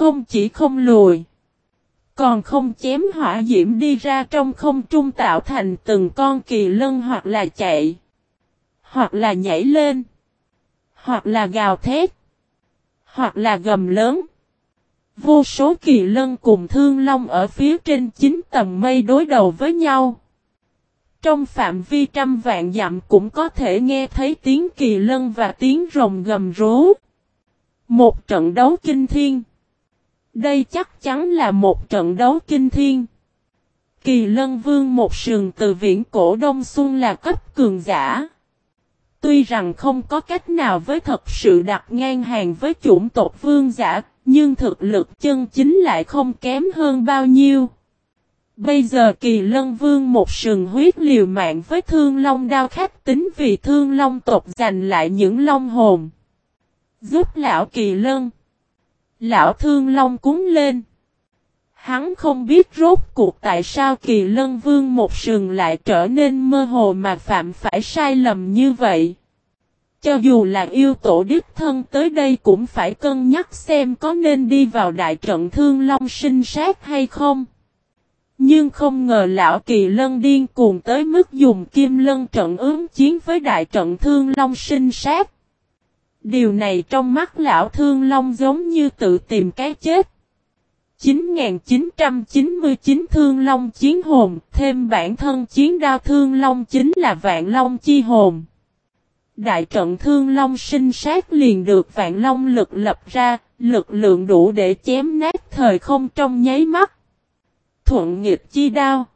Không chỉ không lùi. Còn không chém hỏa diễm đi ra trong không trung tạo thành từng con kỳ lân hoặc là chạy. Hoặc là nhảy lên. Hoặc là gào thét. Hoặc là gầm lớn. Vô số kỳ lân cùng thương long ở phía trên chín tầng mây đối đầu với nhau. Trong phạm vi trăm vạn dặm cũng có thể nghe thấy tiếng kỳ lân và tiếng rồng gầm rú. Một trận đấu kinh thiên. Đây chắc chắn là một trận đấu kinh thiên. Kỳ lân vương một sườn từ viễn cổ Đông Xuân là cấp cường giả. Tuy rằng không có cách nào với thật sự đặt ngang hàng với chủng tộc vương giả, nhưng thực lực chân chính lại không kém hơn bao nhiêu. Bây giờ kỳ lân vương một sừng huyết liều mạng với thương long đao khách tính vì thương long tộc giành lại những long hồn. Giúp lão kỳ lân. Lão thương long cúng lên. Hắn không biết rốt cuộc tại sao kỳ lân vương một sừng lại trở nên mơ hồ mà phạm phải sai lầm như vậy. Cho dù là yêu tổ đích thân tới đây cũng phải cân nhắc xem có nên đi vào đại trận thương long sinh sát hay không. Nhưng không ngờ lão kỳ lân điên cuồng tới mức dùng kim lân trận ứng chiến với đại trận thương long sinh sát. Điều này trong mắt lão thương long giống như tự tìm cái chết. 9999 thương long chiến hồn, thêm bản thân chiến đao thương long chính là vạn long chi hồn. Đại trận thương long sinh sát liền được vạn long lực lập ra, lực lượng đủ để chém nát thời không trong nháy mắt. Thuận nghiệp chi đao.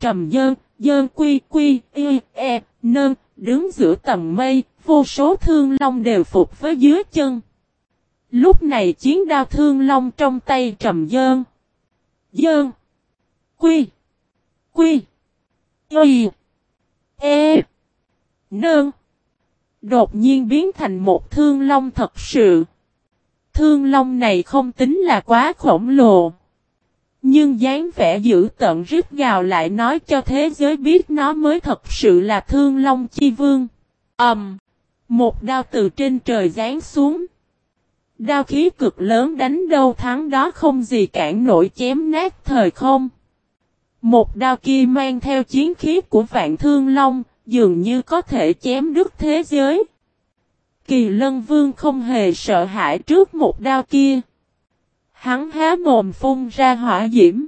Trầm dơn, dơn quy quy, y, e, nơn, đứng giữa tầng mây, vô số thương long đều phục với dưới chân. Lúc này chiến đao thương long trong tay trầm dơn. Dơn. Quy. Quy. Y. E. Nơn. Đột nhiên biến thành một thương long thật sự. Thương long này không tính là quá khổng lồ. Nhưng dáng vẻ dữ tận rít gào lại nói cho thế giới biết nó mới thật sự là thương long chi vương. Ẩm. Um, một đao từ trên trời giáng xuống. Đao khí cực lớn đánh đâu thắng đó không gì cản nổi chém nát thời không. Một đao kia mang theo chiến khí của vạn thương long, dường như có thể chém đứt thế giới. Kỳ lân vương không hề sợ hãi trước một đao kia. Hắn há mồm phun ra hỏa diễm.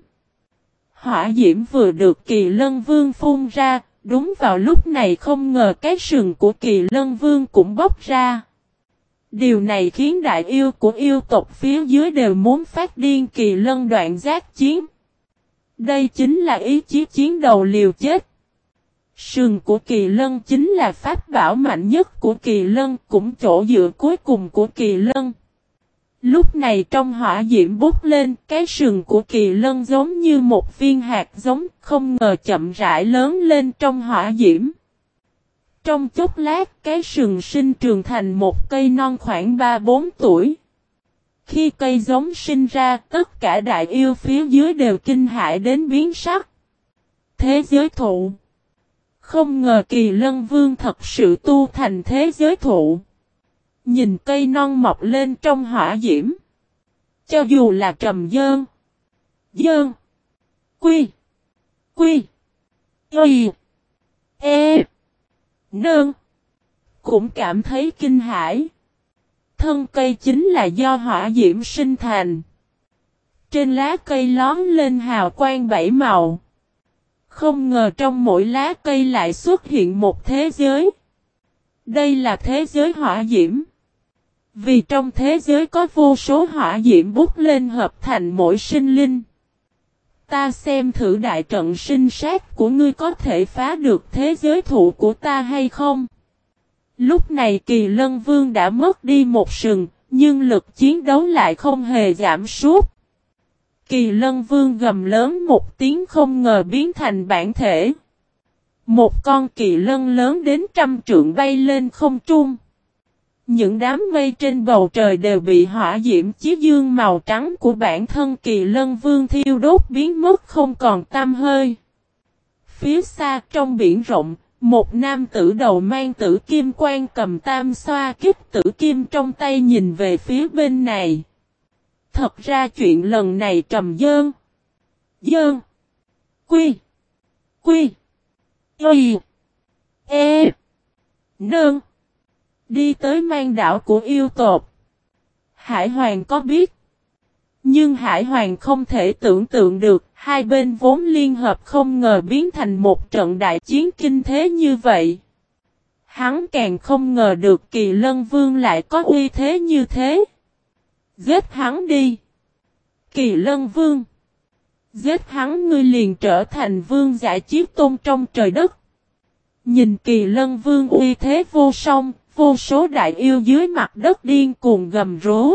Hỏa diễm vừa được kỳ lân vương phun ra, đúng vào lúc này không ngờ cái sừng của kỳ lân vương cũng bốc ra. Điều này khiến đại yêu của yêu tộc phía dưới đều muốn phát điên kỳ lân đoạn giác chiến. Đây chính là ý chí chiến đầu liều chết. Sừng của kỳ lân chính là pháp bảo mạnh nhất của kỳ lân, cũng chỗ dựa cuối cùng của kỳ lân. Lúc này trong hỏa diễm bút lên, cái sừng của kỳ lân giống như một viên hạt giống, không ngờ chậm rãi lớn lên trong hỏa diễm. Trong chốc lát, cái sừng sinh trường thành một cây non khoảng 3-4 tuổi. Khi cây giống sinh ra, tất cả đại yêu phía dưới đều kinh hại đến biến sắc. Thế giới thụ Không ngờ kỳ lân vương thật sự tu thành thế giới thụ. Nhìn cây non mọc lên trong hỏa diễm. Cho dù là trầm dơn. Dơn. Quy. Quy. Y. E. Nơn. Cũng cảm thấy kinh hãi. Thân cây chính là do hỏa diễm sinh thành. Trên lá cây lón lên hào quang bảy màu. Không ngờ trong mỗi lá cây lại xuất hiện một thế giới. Đây là thế giới hỏa diễm. Vì trong thế giới có vô số hỏa diễm bút lên hợp thành mỗi sinh linh. Ta xem thử đại trận sinh sát của ngươi có thể phá được thế giới thụ của ta hay không? Lúc này kỳ lân vương đã mất đi một sừng, nhưng lực chiến đấu lại không hề giảm sút. Kỳ lân vương gầm lớn một tiếng không ngờ biến thành bản thể. Một con kỳ lân lớn đến trăm trượng bay lên không trung. Những đám mây trên bầu trời đều bị hỏa diễm chí dương màu trắng của bản thân kỳ lân vương thiêu đốt biến mất không còn tam hơi. Phía xa trong biển rộng, một nam tử đầu mang tử kim quan cầm tam xoa kích tử kim trong tay nhìn về phía bên này. Thật ra chuyện lần này trầm dơn. Dơn. Quy. Quy. Y. E. Nương. Đi tới mang đảo của yêu tột. Hải Hoàng có biết. Nhưng Hải Hoàng không thể tưởng tượng được, hai bên vốn liên hợp không ngờ biến thành một trận đại chiến kinh thế như vậy. Hắn càng không ngờ được kỳ lân vương lại có uy thế như thế. Giết hắn đi. Kỳ lân vương. Giết hắn ngươi liền trở thành vương giả chiếc tôn trong trời đất. Nhìn kỳ lân vương uy thế vô song, vô số đại yêu dưới mặt đất điên cuồng gầm rú.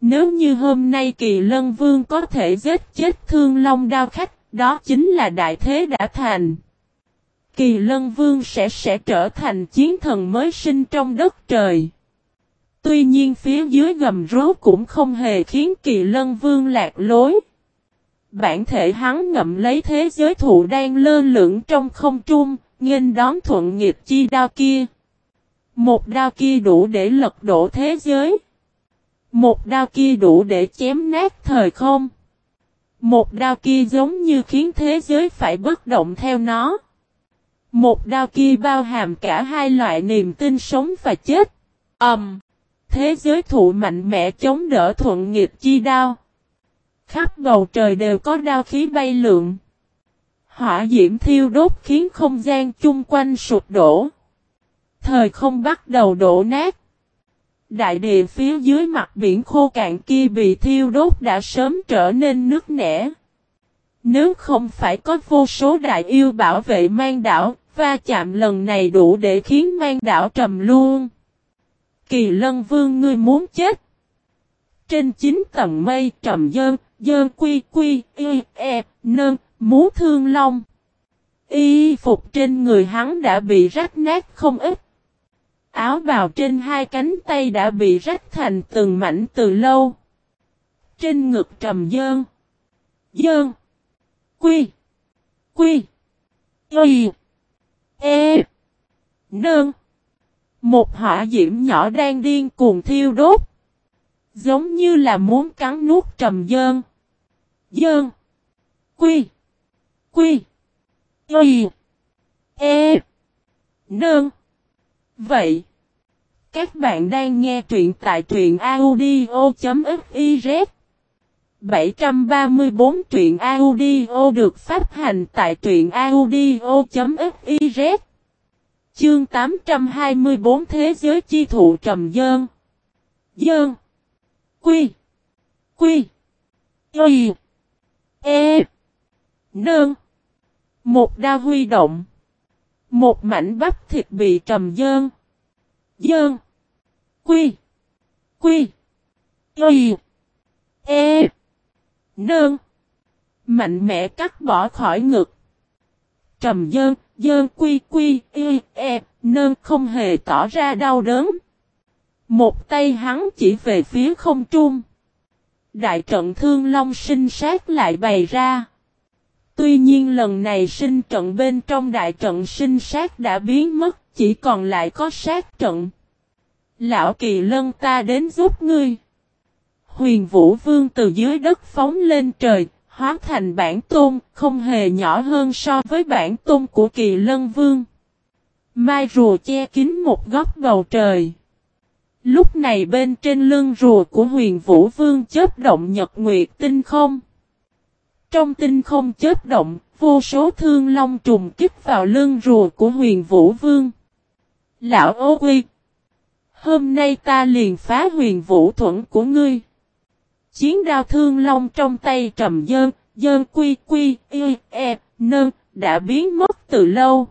Nếu như hôm nay kỳ lân vương có thể giết chết thương long đao khách, đó chính là đại thế đã thành. Kỳ lân vương sẽ sẽ trở thành chiến thần mới sinh trong đất trời. Tuy nhiên phía dưới gầm rú cũng không hề khiến kỳ lân vương lạc lối. Bản thể hắn ngậm lấy thế giới thụ đang lơ lửng trong không trung, nghênh đón thuận nghiệp chi đao kia. Một đao kia đủ để lật đổ thế giới. Một đao kia đủ để chém nát thời không. Một đao kia giống như khiến thế giới phải bất động theo nó. Một đao kia bao hàm cả hai loại niềm tin sống và chết. Ầm. Um, thế giới thụ mạnh mẽ chống đỡ thuận nghiệp chi đao. Khắp bầu trời đều có đao khí bay lượn. Hỏa diễm thiêu đốt khiến không gian chung quanh sụp đổ. Thời không bắt đầu đổ nát. Đại địa phía dưới mặt biển khô cạn kia bị thiêu đốt đã sớm trở nên nước nẻ. Nếu không phải có vô số đại yêu bảo vệ mang đảo, va chạm lần này đủ để khiến mang đảo trầm luôn. Kỳ lân vương ngươi muốn chết. Trên chín tầng mây trầm dơn, dơn quy quy, y, e, nơn, muốn thương long. Y phục trên người hắn đã bị rách nát không ít. Áo bào trên hai cánh tay đã bị rách thành từng mảnh từ lâu. Trên ngực trầm dơn. Dơn. Quy. Quy. Y. E. Nơn. Một hỏa diễm nhỏ đang điên cuồng thiêu đốt. Giống như là muốn cắn nuốt trầm dơn. Dơn. Quy. Quy. Y. E. Nơn. Vậy. Các bạn đang nghe truyện tại truyện audio.fiz 734 truyện audio được phát hành tại truyện audio.fiz Chương 824 Thế giới chi thụ trầm dơn. Dơn. Quy. Quy. Y. E. Nơn. Một đa huy động. Một mảnh bắp thịt bị trầm dơn. Dơn Quy. Quy. Y. E. Nơn. Mạnh mẽ cắt bỏ khỏi ngực. Trầm dơn, dơn quy quy, y, e, nơn không hề tỏ ra đau đớn. Một tay hắn chỉ về phía không trung. Đại trận thương long sinh sát lại bày ra. Tuy nhiên lần này sinh trận bên trong đại trận sinh sát đã biến mất, chỉ còn lại có sát trận. Lão kỳ lân ta đến giúp ngươi. Huyền Vũ Vương từ dưới đất phóng lên trời, hóa thành bản tôn, không hề nhỏ hơn so với bản tôn của kỳ lân vương. Mai rùa che kín một góc bầu trời. Lúc này bên trên lưng rùa của huyền Vũ Vương chớp động nhật nguyệt tinh không. Trong tinh không chớp động, vô số thương long trùng kích vào lưng rùa của huyền Vũ Vương. Lão ô quy, Hôm nay ta liền phá huyền vũ thuẫn của ngươi. Chiến đao thương long trong tay trầm dơn, dơn quy quy, y, e, nơn, đã biến mất từ lâu.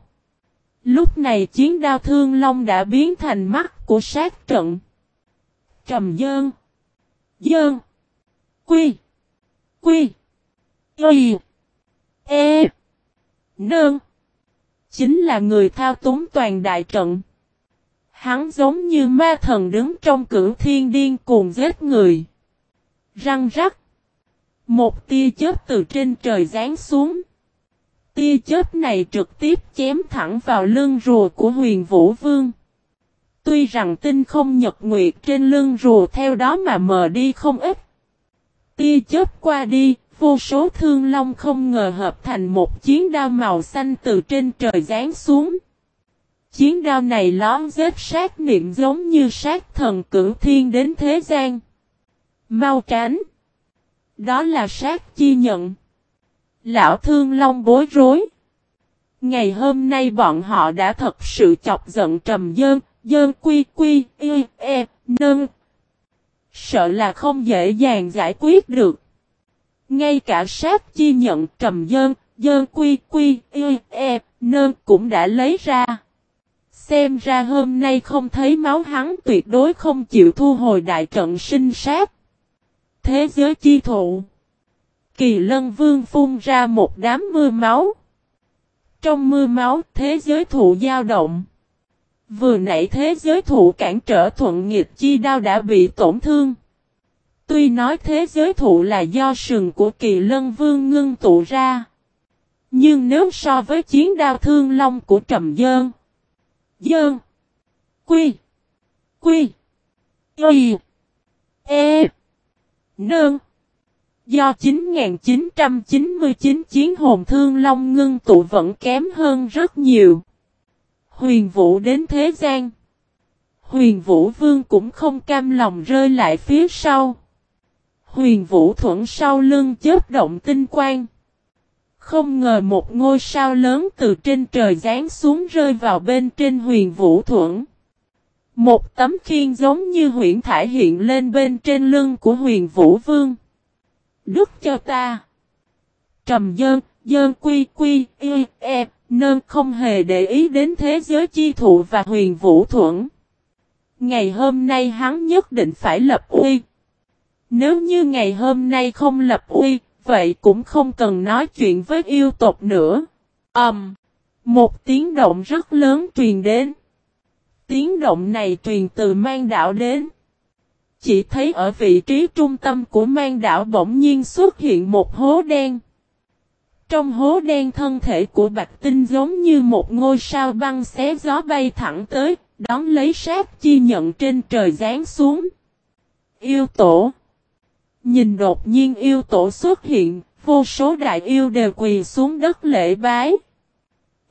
Lúc này chiến đao thương long đã biến thành mắt của sát trận. Trầm dơn, dơn, quy, quy, y, e, nơn. Chính là người thao túng toàn đại trận. Hắn giống như ma thần đứng trong cửu thiên điên cuồng giết người. Răng rắc. Một tia chớp từ trên trời giáng xuống. Tia chớp này trực tiếp chém thẳng vào lưng rùa của huyền vũ vương. Tuy rằng tinh không nhật nguyệt trên lưng rùa theo đó mà mờ đi không ít. Tia chớp qua đi, vô số thương long không ngờ hợp thành một chiến đao màu xanh từ trên trời giáng xuống. Chiến đao này lón dếp sát niệm giống như sát thần cửu thiên đến thế gian. Mau tránh. Đó là sát chi nhận. Lão thương long bối rối. Ngày hôm nay bọn họ đã thật sự chọc giận trầm dơn, dơn quy quy, y, e, nâng. Sợ là không dễ dàng giải quyết được. Ngay cả sát chi nhận trầm dơn, dơn quy quy, y, e, nâng cũng đã lấy ra. Xem ra hôm nay không thấy máu hắn tuyệt đối không chịu thu hồi đại trận sinh sát. Thế giới chi thụ. Kỳ lân vương phun ra một đám mưa máu. Trong mưa máu, thế giới thụ dao động. Vừa nãy thế giới thụ cản trở thuận nghịch chi đao đã bị tổn thương. Tuy nói thế giới thụ là do sừng của kỳ lân vương ngưng tụ ra. Nhưng nếu so với chiến đao thương long của trầm dơn. Dơn. Quy. Quy. Y. E. Nương. Do 9999 chiến hồn thương long ngưng tụ vẫn kém hơn rất nhiều. Huyền vũ đến thế gian. Huyền vũ vương cũng không cam lòng rơi lại phía sau. Huyền vũ thuận sau lưng chớp động tinh quang. Không ngờ một ngôi sao lớn từ trên trời giáng xuống rơi vào bên trên huyền vũ thuận. Một tấm khiên giống như huyền thải hiện lên bên trên lưng của huyền vũ vương. Đức cho ta. Trầm dơn, dơn quy quy, y, e, nơn không hề để ý đến thế giới chi thụ và huyền vũ thuẫn. Ngày hôm nay hắn nhất định phải lập uy. Nếu như ngày hôm nay không lập uy, vậy cũng không cần nói chuyện với yêu tộc nữa. Ầm. Um, một tiếng động rất lớn truyền đến. Tiếng động này truyền từ mang đảo đến. Chỉ thấy ở vị trí trung tâm của mang đảo bỗng nhiên xuất hiện một hố đen. Trong hố đen thân thể của Bạch Tinh giống như một ngôi sao băng xé gió bay thẳng tới, đón lấy sát chi nhận trên trời giáng xuống. Yêu tổ Nhìn đột nhiên yêu tổ xuất hiện, vô số đại yêu đều quỳ xuống đất lễ bái.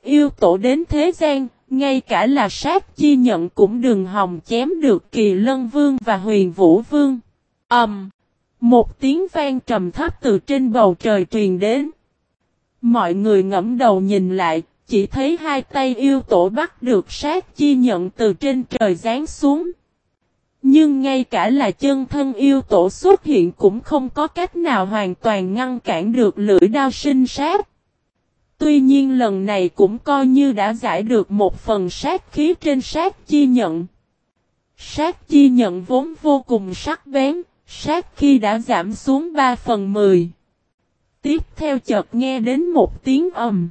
Yêu tổ đến thế gian, ngay cả là sát chi nhận cũng đừng hòng chém được kỳ lân vương và huyền vũ vương. ầm Um, một tiếng vang trầm thấp từ trên bầu trời truyền đến. Mọi người ngẫm đầu nhìn lại, chỉ thấy hai tay yêu tổ bắt được sát chi nhận từ trên trời giáng xuống. Nhưng ngay cả là chân thân yêu tổ xuất hiện cũng không có cách nào hoàn toàn ngăn cản được lưỡi đao sinh sát. Tuy nhiên lần này cũng coi như đã giải được một phần sát khí trên sát chi nhận. Sát chi nhận vốn vô cùng sắc bén, sát khi đã giảm xuống 3 phần 10. Tiếp theo chợt nghe đến một tiếng ầm.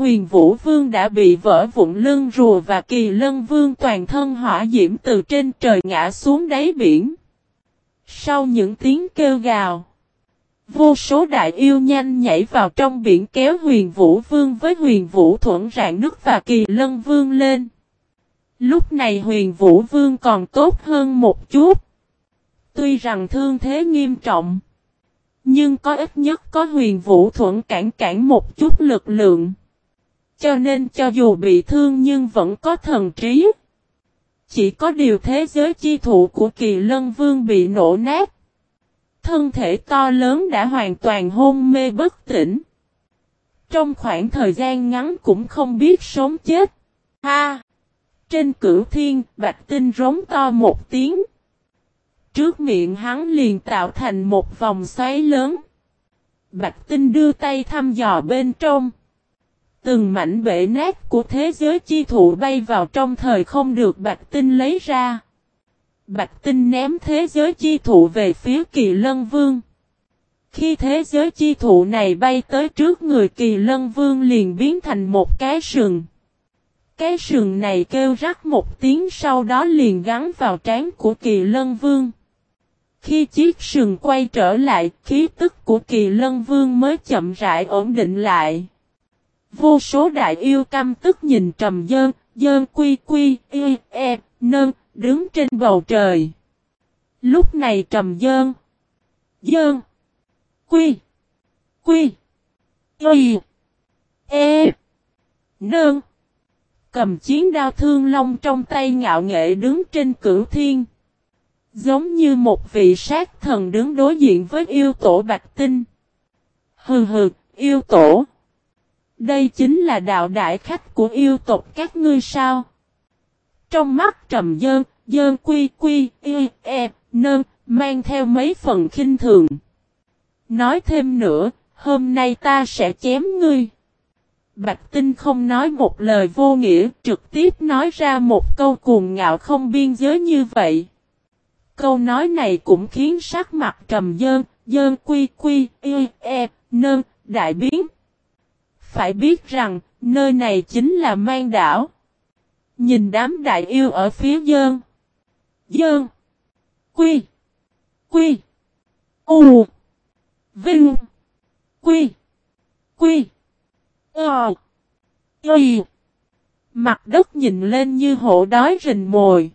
Huyền Vũ Vương đã bị vỡ vụn lưng rùa và kỳ lân vương toàn thân hỏa diễm từ trên trời ngã xuống đáy biển. Sau những tiếng kêu gào, vô số đại yêu nhanh nhảy vào trong biển kéo huyền Vũ Vương với huyền Vũ thuẫn rạn nước và kỳ lân vương lên. Lúc này huyền Vũ Vương còn tốt hơn một chút. Tuy rằng thương thế nghiêm trọng, nhưng có ít nhất có huyền Vũ thuẫn cản cản một chút lực lượng. Cho nên cho dù bị thương nhưng vẫn có thần trí. Chỉ có điều thế giới chi thụ của kỳ lân vương bị nổ nát. Thân thể to lớn đã hoàn toàn hôn mê bất tỉnh. Trong khoảng thời gian ngắn cũng không biết sống chết. Ha! Trên cửu thiên, bạch tinh rống to một tiếng. Trước miệng hắn liền tạo thành một vòng xoáy lớn. Bạch tinh đưa tay thăm dò bên trong. Từng mảnh bể nát của thế giới chi thụ bay vào trong thời không được Bạch Tinh lấy ra. Bạch Tinh ném thế giới chi thụ về phía kỳ lân vương. Khi thế giới chi thụ này bay tới trước người kỳ lân vương liền biến thành một cái sừng. Cái sừng này kêu rắc một tiếng sau đó liền gắn vào trán của kỳ lân vương. Khi chiếc sừng quay trở lại, khí tức của kỳ lân vương mới chậm rãi ổn định lại. Vô số đại yêu căm tức nhìn trầm dơn, dơn quy quy, y, e, nơn, đứng trên bầu trời. Lúc này trầm dơn, Dơn. Quy. Quy. Y. E. Nương. Cầm chiến đao thương long trong tay ngạo nghệ đứng trên cửu thiên. Giống như một vị sát thần đứng đối diện với yêu tổ bạch tinh. Hừ hừ, yêu tổ. Đây chính là đạo đại khách của yêu tộc các ngươi sao? Trong mắt trầm dơn, dơn quy quy, y, e, nơn, mang theo mấy phần khinh thường. Nói thêm nữa, hôm nay ta sẽ chém ngươi. Bạch Tinh không nói một lời vô nghĩa, trực tiếp nói ra một câu cuồng ngạo không biên giới như vậy. Câu nói này cũng khiến sắc mặt trầm dơn, dơn quy quy, y, e, nơn, đại biến. Phải biết rằng, nơi này chính là mang đảo. Nhìn đám đại yêu ở phía dơn. Dơn. Quy. Quy. U. Vinh. Quy. Quy. Ờ. Quy. Mặt đất nhìn lên như hổ đói rình mồi.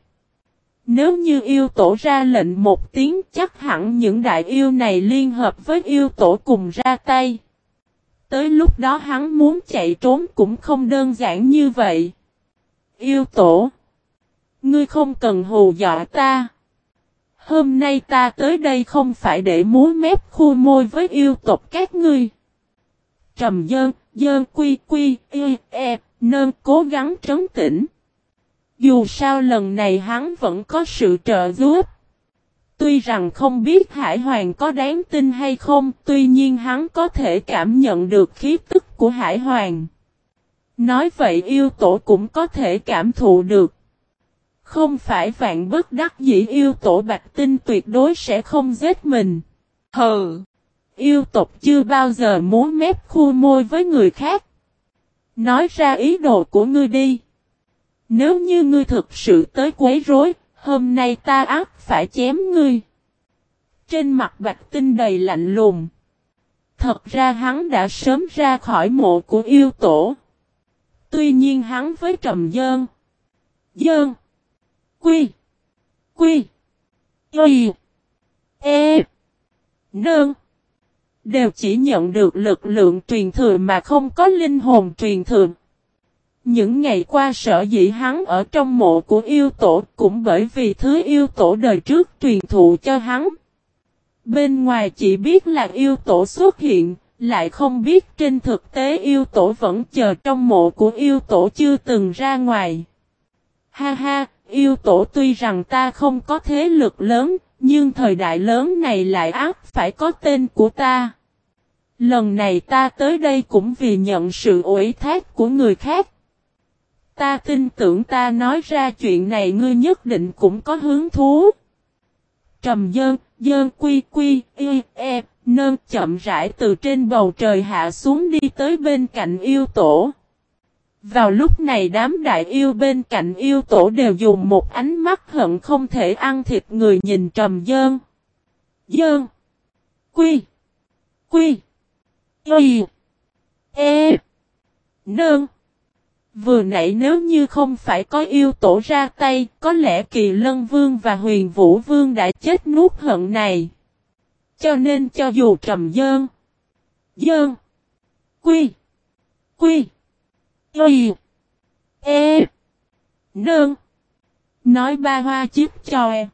Nếu như yêu tổ ra lệnh một tiếng chắc hẳn những đại yêu này liên hợp với yêu tổ cùng ra tay. Tới lúc đó hắn muốn chạy trốn cũng không đơn giản như vậy. Yêu tổ. Ngươi không cần hù dọa ta. Hôm nay ta tới đây không phải để múa mép khu môi với yêu tộc các ngươi. Trầm dơn, dơn quy quy, y, e, nơn cố gắng trấn tĩnh. Dù sao lần này hắn vẫn có sự trợ giúp. Tuy rằng không biết Hải Hoàng có đáng tin hay không, tuy nhiên hắn có thể cảm nhận được khí tức của Hải Hoàng. Nói vậy yêu tổ cũng có thể cảm thụ được. Không phải vạn bất đắc dĩ yêu tổ bạch tinh tuyệt đối sẽ không giết mình. Hừ! Yêu tộc chưa bao giờ muốn mép khu môi với người khác. Nói ra ý đồ của ngươi đi. Nếu như ngươi thực sự tới quấy rối, hôm nay ta ác phải chém ngươi. Trên mặt bạch tinh đầy lạnh lùng. Thật ra hắn đã sớm ra khỏi mộ của yêu tổ. Tuy nhiên hắn với trầm dơn. Dơn. Quy. Quy. Y. E. Nương. Đều chỉ nhận được lực lượng truyền thừa mà không có linh hồn truyền thừa. Những ngày qua sở dĩ hắn ở trong mộ của yêu tổ cũng bởi vì thứ yêu tổ đời trước truyền thụ cho hắn. Bên ngoài chỉ biết là yêu tổ xuất hiện, lại không biết trên thực tế yêu tổ vẫn chờ trong mộ của yêu tổ chưa từng ra ngoài. Ha ha, yêu tổ tuy rằng ta không có thế lực lớn, nhưng thời đại lớn này lại ác phải có tên của ta. Lần này ta tới đây cũng vì nhận sự ủy thác của người khác. Ta tin tưởng ta nói ra chuyện này ngươi nhất định cũng có hứng thú. Trầm dơn, dơn quy quy, y, e, nơn chậm rãi từ trên bầu trời hạ xuống đi tới bên cạnh yêu tổ. Vào lúc này đám đại yêu bên cạnh yêu tổ đều dùng một ánh mắt hận không thể ăn thịt người nhìn trầm dơn. Dơn. Quy. Quy. Y. E. Nơn. Vừa nãy nếu như không phải có yêu tổ ra tay, có lẽ kỳ lân vương và huyền vũ vương đã chết nuốt hận này. Cho nên cho dù trầm dơn. Dơn. Quy. Quy. Y. E. Nương. Nói ba hoa chiếc cho em.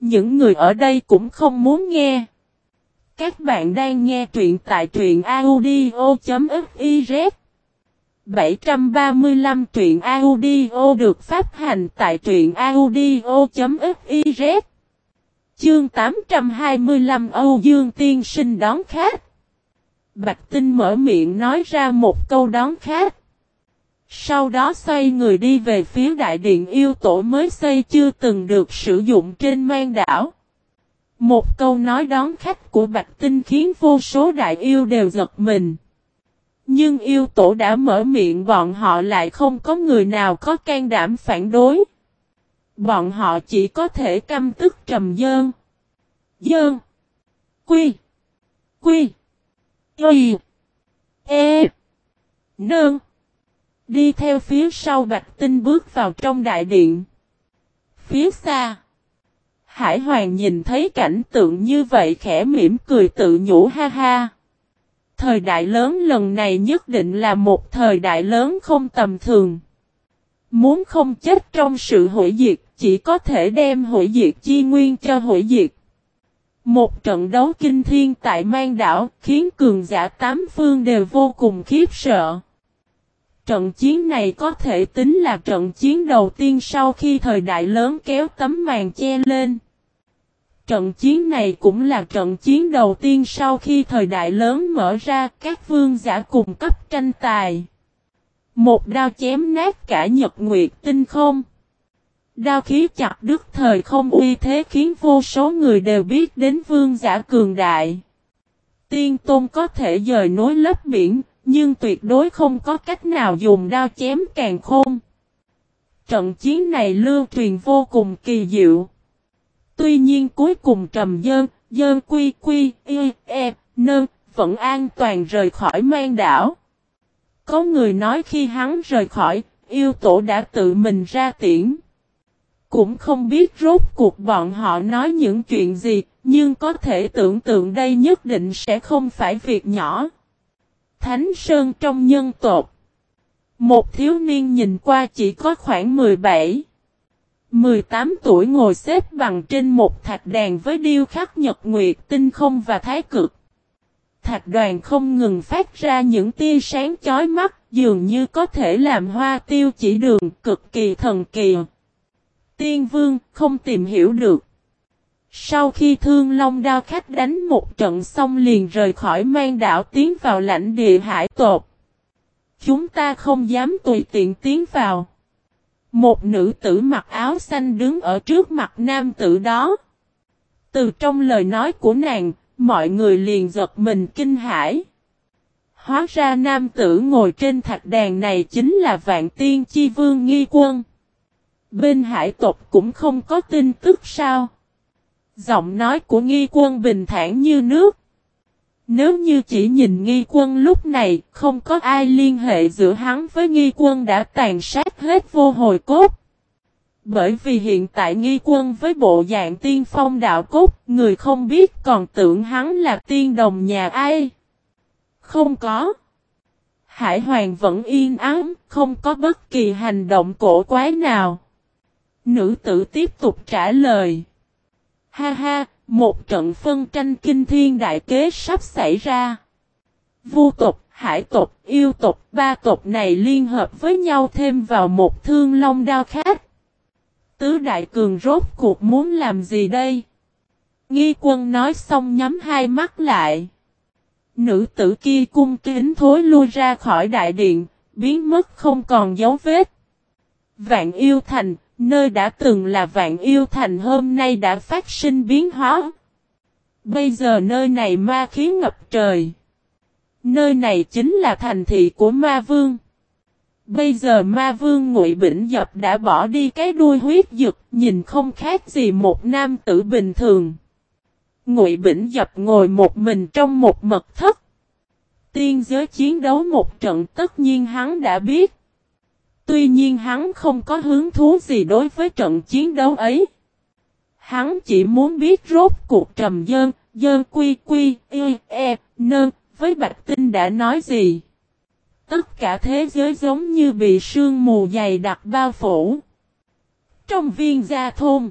Những người ở đây cũng không muốn nghe. Các bạn đang nghe truyện tại truyện audio.fif 735 truyện audio được phát hành tại truyện audio.fiz Chương 825 Âu Dương Tiên Sinh đón khách Bạch Tinh mở miệng nói ra một câu đón khách sau đó xoay người đi về phía đại điện yêu tổ mới xây chưa từng được sử dụng trên mang đảo. Một câu nói đón khách của Bạch Tinh khiến vô số đại yêu đều giật mình. Nhưng yêu tổ đã mở miệng, bọn họ lại không có người nào có can đảm phản đối. Bọn họ chỉ có thể căm tức trầm dơn. Dơn. Quy. Quy. Y. E. Nơn. Đi theo phía sau Bạch Tinh bước vào trong đại điện. Phía xa. Hải Hoàng nhìn thấy cảnh tượng như vậy khẽ mỉm cười tự nhủ ha ha. Thời đại lớn lần này nhất định là một thời đại lớn không tầm thường. Muốn không chết trong sự hủy diệt, chỉ có thể đem hủy diệt chi nguyên cho hủy diệt. Một trận đấu kinh thiên tại mang đảo khiến cường giả tám phương đều vô cùng khiếp sợ. Trận chiến này có thể tính là trận chiến đầu tiên sau khi thời đại lớn kéo tấm màn che lên. Trận chiến này cũng là trận chiến đầu tiên sau khi thời đại lớn mở ra các vương giả cùng cấp tranh tài. Một đao chém nát cả nhật nguyệt tinh không. Đao khí chặt đứt thời không uy thế khiến vô số người đều biết đến vương giả cường đại. Tiên tôn có thể dời nối lớp biển, nhưng tuyệt đối không có cách nào dùng đao chém càng khôn. Trận chiến này lưu truyền vô cùng kỳ diệu. Tuy nhiên cuối cùng trầm dơn, dơn quy quy, y, e, nơ, vẫn an toàn rời khỏi mang đảo. Có người nói khi hắn rời khỏi, yêu tổ đã tự mình ra tiễn. Cũng không biết rốt cuộc bọn họ nói những chuyện gì, nhưng có thể tưởng tượng đây nhất định sẽ không phải việc nhỏ. Thánh Sơn trong nhân tộc Một thiếu niên nhìn qua chỉ có khoảng 17 18 tuổi ngồi xếp bằng trên một thạch đàn với điêu khắc nhật nguyệt tinh không và thái cực. Thạch đoàn không ngừng phát ra những tia sáng chói mắt, dường như có thể làm hoa tiêu chỉ đường cực kỳ thần kỳ. Tiên vương không tìm hiểu được. Sau khi thương long đao khách đánh một trận xong liền rời khỏi mang đảo tiến vào lãnh địa hải tột. Chúng ta không dám tùy tiện tiến vào. Một nữ tử mặc áo xanh đứng ở trước mặt nam tử đó. Từ trong lời nói của nàng, mọi người liền giật mình kinh hãi. Hóa ra nam tử ngồi trên thạch đàn này chính là vạn tiên chi vương nghi quân. Bên hải tộc cũng không có tin tức sao. Giọng nói của nghi quân bình thản như nước. Nếu như chỉ nhìn nghi quân lúc này, không có ai liên hệ giữa hắn với nghi quân đã tàn sát hết vô hồi cốt. Bởi vì hiện tại nghi quân với bộ dạng tiên phong đạo cốt, người không biết còn tưởng hắn là tiên đồng nhà ai. Không có. Hải Hoàng vẫn yên ắng, không có bất kỳ hành động cổ quái nào. Nữ tử tiếp tục trả lời. Ha ha, một trận phân tranh kinh thiên đại kế sắp xảy ra. Vu tộc, hải tộc, yêu tộc, ba tộc này liên hợp với nhau thêm vào một thương long đao khác. Tứ đại cường rốt cuộc muốn làm gì đây? Nghi quân nói xong nhắm hai mắt lại. Nữ tử kia cung kính thối lui ra khỏi đại điện, biến mất không còn dấu vết. Vạn yêu thành, Nơi đã từng là vạn yêu thành hôm nay đã phát sinh biến hóa. Bây giờ nơi này ma khí ngập trời. Nơi này chính là thành thị của ma vương. Bây giờ ma vương ngụy bỉnh dập đã bỏ đi cái đuôi huyết dực, nhìn không khác gì một nam tử bình thường. Ngụy bỉnh dập ngồi một mình trong một mật thất. Tiên giới chiến đấu một trận tất nhiên hắn đã biết. Tuy nhiên hắn không có hứng thú gì đối với trận chiến đấu ấy. Hắn chỉ muốn biết rốt cuộc trầm dơn, dơn quy quy, y, e, nơ, với Bạch Tinh đã nói gì. Tất cả thế giới giống như bị sương mù dày đặc bao phủ. Trong viên gia thôn,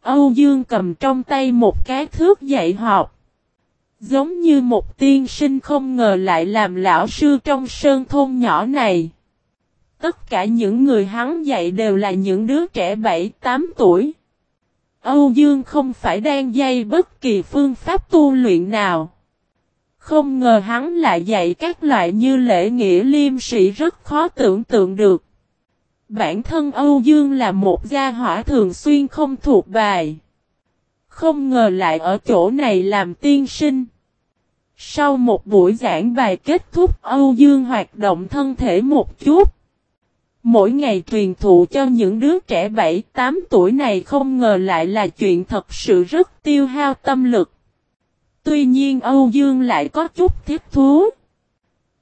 Âu Dương cầm trong tay một cái thước dạy học. Giống như một tiên sinh không ngờ lại làm lão sư trong sơn thôn nhỏ này. Tất cả những người hắn dạy đều là những đứa trẻ 7-8 tuổi. Âu Dương không phải đang dạy bất kỳ phương pháp tu luyện nào. Không ngờ hắn lại dạy các loại như lễ nghĩa liêm sĩ rất khó tưởng tượng được. Bản thân Âu Dương là một gia hỏa thường xuyên không thuộc bài. Không ngờ lại ở chỗ này làm tiên sinh. Sau một buổi giảng bài kết thúc, Âu Dương hoạt động thân thể một chút. Mỗi ngày truyền thụ cho những đứa trẻ 7-8 tuổi này không ngờ lại là chuyện thật sự rất tiêu hao tâm lực. Tuy nhiên Âu Dương lại có chút thiết thú.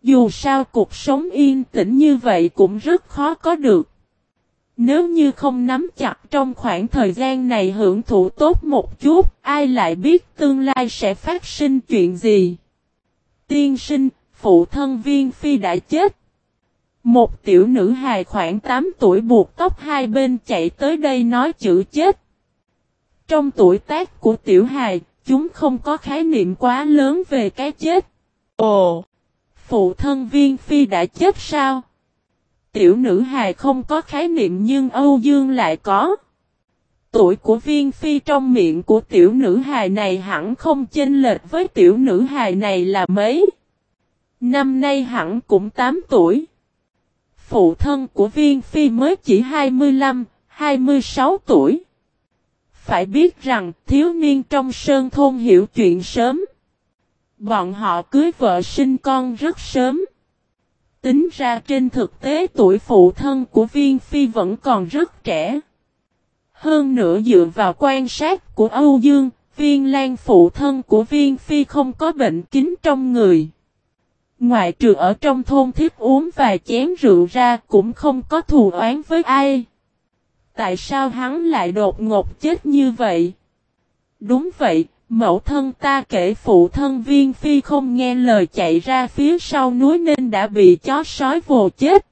Dù sao cuộc sống yên tĩnh như vậy cũng rất khó có được. Nếu như không nắm chặt trong khoảng thời gian này hưởng thụ tốt một chút, ai lại biết tương lai sẽ phát sinh chuyện gì? Tiên sinh, phụ thân viên phi đã chết. Một tiểu nữ hài khoảng 8 tuổi buộc tóc hai bên chạy tới đây nói chữ chết. Trong tuổi tác của tiểu hài, chúng không có khái niệm quá lớn về cái chết. Ồ! Phụ thân viên phi đã chết sao? Tiểu nữ hài không có khái niệm nhưng Âu Dương lại có. Tuổi của viên phi trong miệng của tiểu nữ hài này hẳn không chênh lệch với tiểu nữ hài này là mấy. Năm nay hẳn cũng 8 tuổi. Phụ thân của viên phi mới chỉ 25, 26 tuổi. Phải biết rằng thiếu niên trong sơn thôn hiểu chuyện sớm. Bọn họ cưới vợ sinh con rất sớm. Tính ra trên thực tế tuổi phụ thân của viên phi vẫn còn rất trẻ. Hơn nữa dựa vào quan sát của Âu Dương, viên lan phụ thân của viên phi không có bệnh kín trong người. Ngoại trừ ở trong thôn thiếp uống vài chén rượu ra cũng không có thù oán với ai. Tại sao hắn lại đột ngột chết như vậy? Đúng vậy, mẫu thân ta kể phụ thân viên phi không nghe lời chạy ra phía sau núi nên đã bị chó sói vồ chết.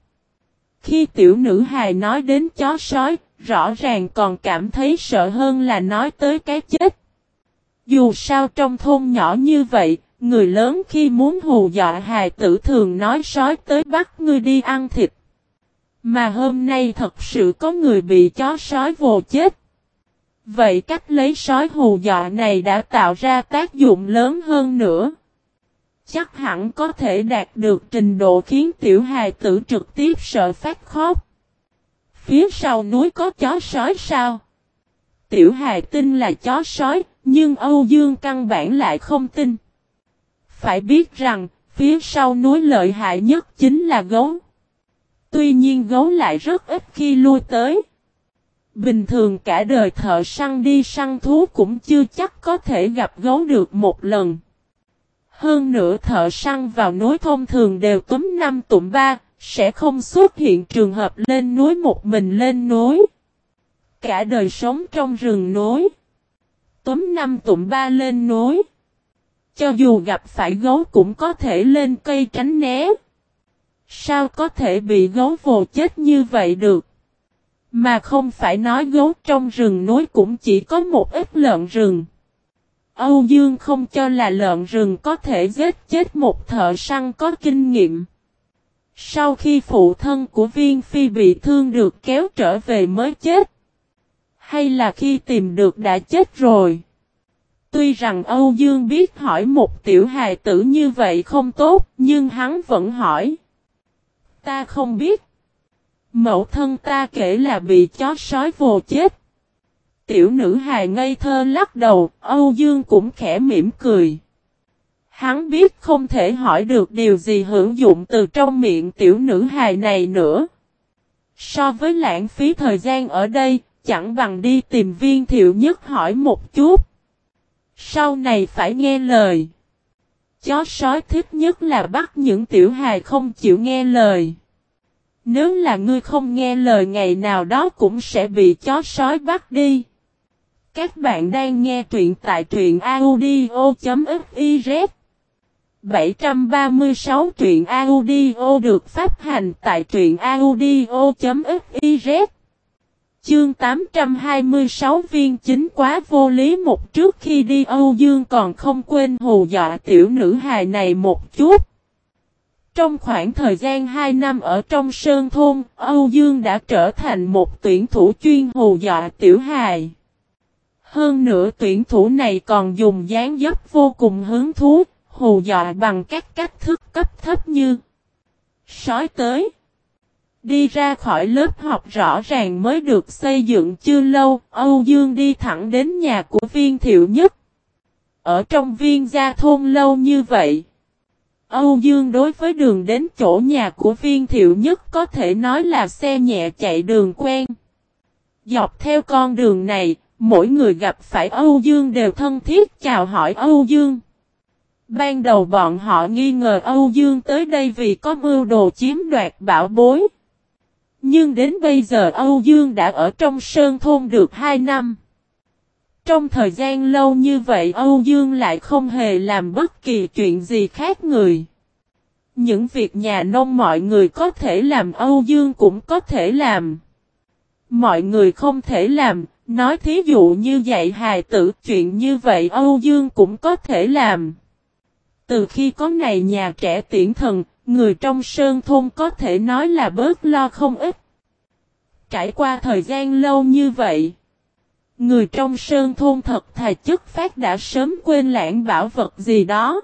Khi tiểu nữ hài nói đến chó sói, rõ ràng còn cảm thấy sợ hơn là nói tới cái chết. Dù sao trong thôn nhỏ như vậy, người lớn khi muốn hù dọa hài tử thường nói sói tới bắt ngươi đi ăn thịt. Mà hôm nay thật sự có người bị chó sói vồ chết. Vậy cách lấy sói hù dọa này đã tạo ra tác dụng lớn hơn nữa. Chắc hẳn có thể đạt được trình độ khiến tiểu hài tử trực tiếp sợ phát khóc. Phía sau núi có chó sói sao? Tiểu hài tin là chó sói, nhưng Âu Dương căn bản lại không tin. Phải biết rằng, phía sau núi lợi hại nhất chính là gấu. Tuy nhiên gấu lại rất ít khi lui tới. Bình thường cả đời thợ săn đi săn thú cũng chưa chắc có thể gặp gấu được một lần. Hơn nữa thợ săn vào núi thông thường đều túm năm tụm ba, sẽ không xuất hiện trường hợp lên núi một mình lên núi. Cả đời sống trong rừng núi. Túm năm tụm ba lên núi. Cho dù gặp phải gấu cũng có thể lên cây tránh né. Sao có thể bị gấu vồ chết như vậy được? Mà không phải nói gấu trong rừng núi cũng chỉ có một ít lợn rừng. Âu Dương không cho là lợn rừng có thể giết chết một thợ săn có kinh nghiệm. Sau khi phụ thân của viên phi bị thương được kéo trở về mới chết. Hay là khi tìm được đã chết rồi. Tuy rằng Âu Dương biết hỏi một tiểu hài tử như vậy không tốt, nhưng hắn vẫn hỏi. Ta không biết. Mẫu thân ta kể là bị chó sói vồ chết. Tiểu nữ hài ngây thơ lắc đầu, Âu Dương cũng khẽ mỉm cười. Hắn biết không thể hỏi được điều gì hữu dụng từ trong miệng tiểu nữ hài này nữa. So với lãng phí thời gian ở đây, chẳng bằng đi tìm viên thiệu nhất hỏi một chút. Sau này phải nghe lời. Chó sói thích nhất là bắt những tiểu hài không chịu nghe lời. Nếu là ngươi không nghe lời ngày nào đó cũng sẽ bị chó sói bắt đi. Các bạn đang nghe truyện tại truyện audio.fiz 736 truyện audio được phát hành tại truyện audio.fiz Chương 826 viên chính quá vô lý một trước khi đi Âu Dương còn không quên hù dọa tiểu nữ hài này một chút. Trong khoảng thời gian 2 năm ở trong Sơn Thôn, Âu Dương đã trở thành một tuyển thủ chuyên hù dọa tiểu hài. Hơn nữa tuyển thủ này còn dùng dáng dấp vô cùng hứng thú, hù dọa bằng các cách thức cấp thấp như Sói tới Đi ra khỏi lớp học rõ ràng mới được xây dựng chưa lâu, Âu Dương đi thẳng đến nhà của viên thiệu nhất. Ở trong viên gia thôn lâu như vậy, Âu Dương đối với đường đến chỗ nhà của viên thiệu nhất có thể nói là xe nhẹ chạy đường quen. Dọc theo con đường này, mỗi người gặp phải Âu Dương đều thân thiết chào hỏi Âu Dương. Ban đầu bọn họ nghi ngờ Âu Dương tới đây vì có mưu đồ chiếm đoạt bảo bối. Nhưng đến bây giờ Âu Dương đã ở trong sơn thôn được 2 năm. Trong thời gian lâu như vậy Âu Dương lại không hề làm bất kỳ chuyện gì khác người. Những việc nhà nông mọi người có thể làm Âu Dương cũng có thể làm. Mọi người không thể làm, nói thí dụ như dạy hài tử chuyện như vậy Âu Dương cũng có thể làm. Từ khi có ngày nhà trẻ tiễn thần, người trong sơn thôn có thể nói là bớt lo không ít. Trải qua thời gian lâu như vậy, người trong sơn thôn thật thà chất phát đã sớm quên lãng bảo vật gì đó.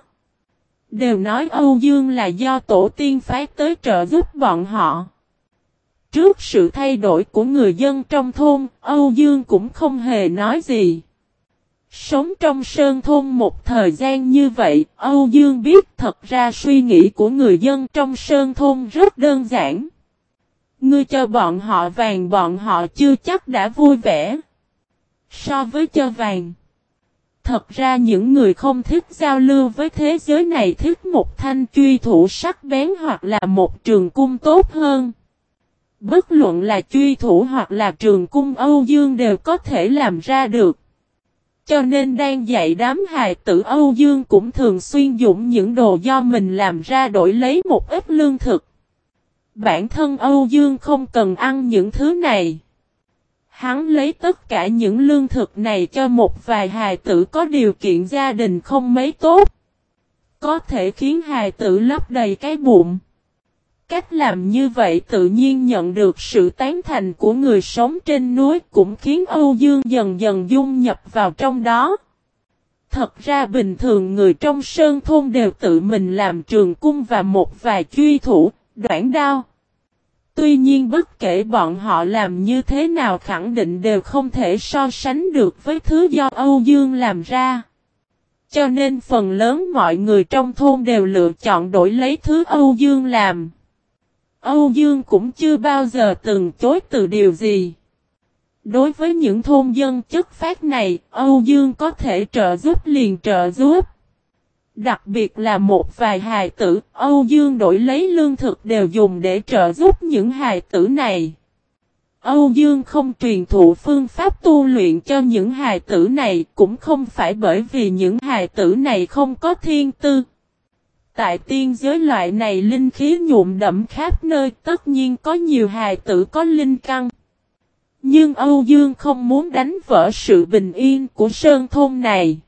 Đều nói Âu Dương là do tổ tiên phái tới trợ giúp bọn họ. Trước sự thay đổi của người dân trong thôn, Âu Dương cũng không hề nói gì. Sống trong sơn thôn một thời gian như vậy, Âu Dương biết thật ra suy nghĩ của người dân trong sơn thôn rất đơn giản. Ngươi cho bọn họ vàng bọn họ chưa chắc đã vui vẻ. So với cho vàng. Thật ra những người không thích giao lưu với thế giới này thích một thanh truy thủ sắc bén hoặc là một trường cung tốt hơn. Bất luận là truy thủ hoặc là trường cung Âu Dương đều có thể làm ra được. Cho nên đang dạy đám hài tử Âu Dương cũng thường xuyên dụng những đồ do mình làm ra đổi lấy một ít lương thực. Bản thân Âu Dương không cần ăn những thứ này. Hắn lấy tất cả những lương thực này cho một vài hài tử có điều kiện gia đình không mấy tốt. Có thể khiến hài tử lấp đầy cái bụng. Cách làm như vậy tự nhiên nhận được sự tán thành của người sống trên núi cũng khiến Âu Dương dần dần dung nhập vào trong đó. Thật ra bình thường người trong sơn thôn đều tự mình làm trường cung và một vài truy thủ, đoạn đao. Tuy nhiên bất kể bọn họ làm như thế nào khẳng định đều không thể so sánh được với thứ do Âu Dương làm ra. Cho nên phần lớn mọi người trong thôn đều lựa chọn đổi lấy thứ Âu Dương làm. Âu Dương cũng chưa bao giờ từng chối từ điều gì. Đối với những thôn dân chất phát này, Âu Dương có thể trợ giúp liền trợ giúp. Đặc biệt là một vài hài tử, Âu Dương đổi lấy lương thực đều dùng để trợ giúp những hài tử này. Âu Dương không truyền thụ phương pháp tu luyện cho những hài tử này cũng không phải bởi vì những hài tử này không có thiên tư. Tại tiên giới loại này linh khí nhuộm đậm khắp nơi tất nhiên có nhiều hài tử có linh căn. Nhưng Âu Dương không muốn đánh vỡ sự bình yên của sơn thôn này.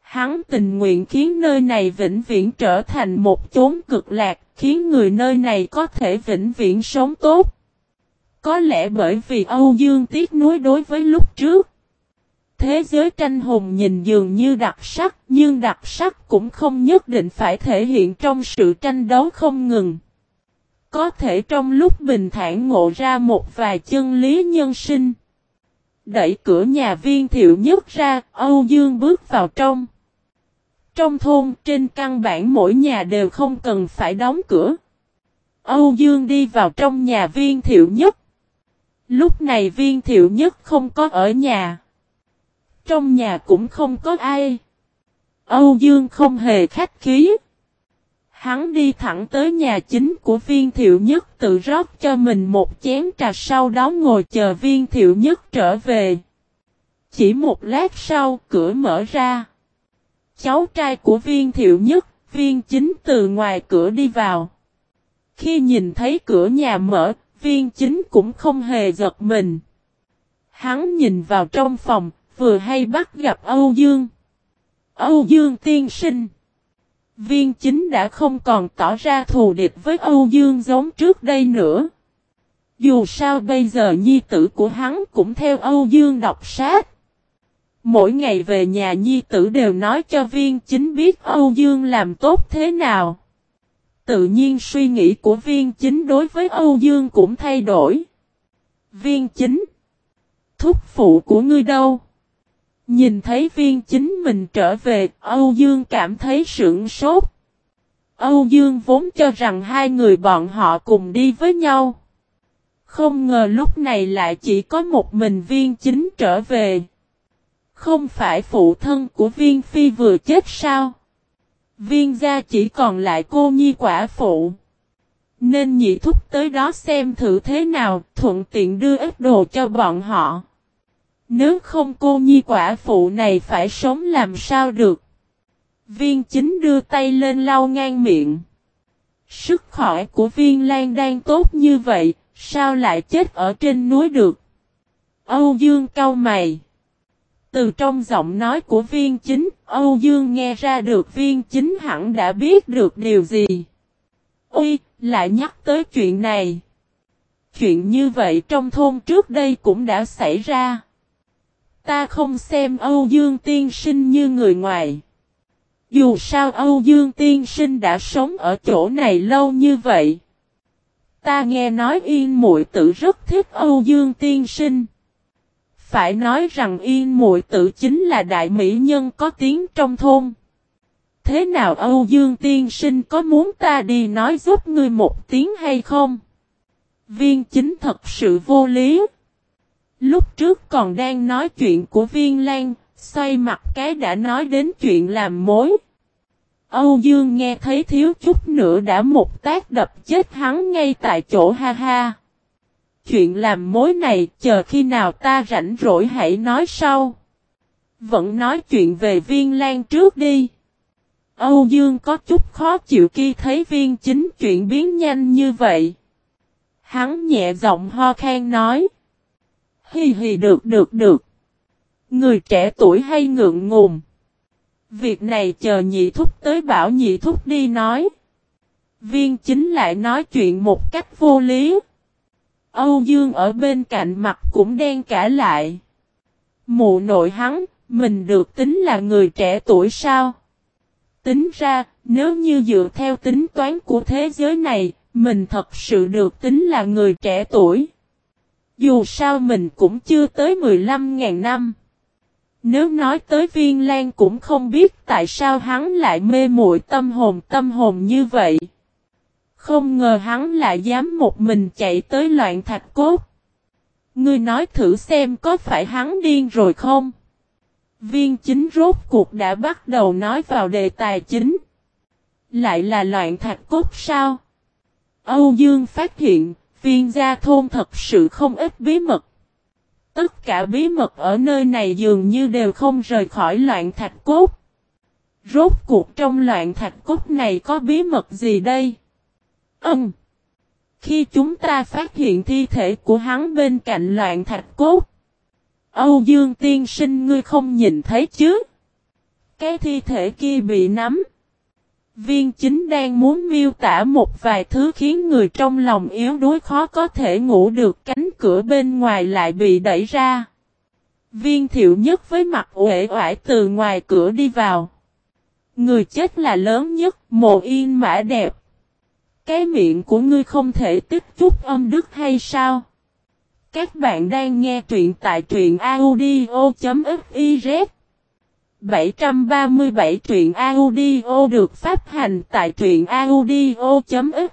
Hắn tình nguyện khiến nơi này vĩnh viễn trở thành một chốn cực lạc, khiến người nơi này có thể vĩnh viễn sống tốt. Có lẽ bởi vì Âu Dương tiếc nuối đối với lúc trước. Thế giới tranh hùng nhìn dường như đặc sắc, nhưng đặc sắc cũng không nhất định phải thể hiện trong sự tranh đấu không ngừng. Có thể trong lúc bình thản ngộ ra một vài chân lý nhân sinh. Đẩy cửa nhà viên thiệu nhất ra, Âu Dương bước vào trong. Trong thôn, trên căn bản mỗi nhà đều không cần phải đóng cửa. Âu Dương đi vào trong nhà viên thiệu nhất. Lúc này viên thiệu nhất không có ở nhà. Trong nhà cũng không có ai. Âu Dương không hề khách khí. Hắn đi thẳng tới nhà chính của viên thiệu nhất tự rót cho mình một chén trà sau đó ngồi chờ viên thiệu nhất trở về. Chỉ một lát sau cửa mở ra. Cháu trai của viên thiệu nhất, viên chính từ ngoài cửa đi vào. Khi nhìn thấy cửa nhà mở, viên chính cũng không hề giật mình. Hắn nhìn vào trong phòng, vừa hay bắt gặp Âu Dương. Âu Dương tiên sinh. Viên chính đã không còn tỏ ra thù địch với Âu Dương giống trước đây nữa. Dù sao bây giờ nhi tử của hắn cũng theo Âu Dương đọc sát. Mỗi ngày về nhà nhi tử đều nói cho viên chính biết Âu Dương làm tốt thế nào. Tự nhiên suy nghĩ của viên chính đối với Âu Dương cũng thay đổi. Viên chính. Thúc phụ của ngươi đâu? Nhìn thấy viên chính mình trở về, Âu Dương cảm thấy sưởng sốt. Âu Dương vốn cho rằng hai người bọn họ cùng đi với nhau. Không ngờ lúc này lại chỉ có một mình viên chính trở về. Không phải phụ thân của viên phi vừa chết sao? Viên gia chỉ còn lại cô nhi quả phụ. Nên nhị thúc tới đó xem thử thế nào, thuận tiện đưa ít đồ cho bọn họ. Nếu không cô nhi quả phụ này phải sống làm sao được. Viên chính đưa tay lên lau ngang miệng. Sức khỏe của viên lan đang tốt như vậy, sao lại chết ở trên núi được? Âu Dương cau mày. Từ trong giọng nói của viên chính, Âu Dương nghe ra được viên chính hẳn đã biết được điều gì. Ôi, lại nhắc tới chuyện này. Chuyện như vậy trong thôn trước đây cũng đã xảy ra. Ta không xem Âu Dương tiên sinh như người ngoài. Dù sao Âu Dương tiên sinh đã sống ở chỗ này lâu như vậy. Ta nghe nói yên muội tử rất thích Âu Dương tiên sinh. Phải nói rằng yên muội tử chính là đại mỹ nhân có tiếng trong thôn. Thế nào Âu Dương tiên sinh có muốn ta đi nói giúp ngươi một tiếng hay không? Viên chính thật sự vô lý. Lúc trước còn đang nói chuyện của viên lan, xoay mặt cái đã nói đến chuyện làm mối. Âu Dương nghe thấy thiếu chút nữa đã một tác đập chết hắn ngay tại chỗ ha ha. Chuyện làm mối này chờ khi nào ta rảnh rỗi hãy nói sau. Vẫn nói chuyện về viên lan trước đi. Âu Dương có chút khó chịu khi thấy viên chính chuyện biến nhanh như vậy. Hắn nhẹ giọng ho khan nói. Hì hì được được được. Người trẻ tuổi hay ngượng ngùng. Việc này chờ nhị thúc tới bảo nhị thúc đi nói. Viên chính lại nói chuyện một cách vô lý. Âu Dương ở bên cạnh mặt cũng đen cả lại. Mụ nội hắn, mình được tính là người trẻ tuổi sao? Tính ra, nếu như dựa theo tính toán của thế giới này, mình thật sự được tính là người trẻ tuổi. Dù sao mình cũng chưa tới 15.000 năm. Nếu nói tới viên lan cũng không biết tại sao hắn lại mê muội tâm hồn tâm hồn như vậy. Không ngờ hắn lại dám một mình chạy tới loạn thạch cốt. Ngươi nói thử xem có phải hắn điên rồi không? Viên chính rốt cuộc đã bắt đầu nói vào đề tài chính. Lại là loạn thạch cốt sao? Âu Dương phát hiện, viên gia thôn thật sự không ít bí mật. Tất cả bí mật ở nơi này dường như đều không rời khỏi loạn thạch cốt. Rốt cuộc trong loạn thạch cốt này có bí mật gì đây? Ừm. Khi chúng ta phát hiện thi thể của hắn bên cạnh loạn thạch cốt. Âu Dương tiên sinh, ngươi không nhìn thấy chứ? Cái thi thể kia bị nắm. Viên chính đang muốn miêu tả một vài thứ khiến người trong lòng yếu đuối khó có thể ngủ được cánh cửa bên ngoài lại bị đẩy ra. Viên thiệu nhất với mặt uể oải từ ngoài cửa đi vào. Người chết là lớn nhất, mồ yên mã đẹp. Cái miệng của ngươi không thể tích chút âm đức hay sao? Các bạn đang nghe truyện tại truyện audio.fif 737 truyện audio được phát hành tại truyện audio.fiz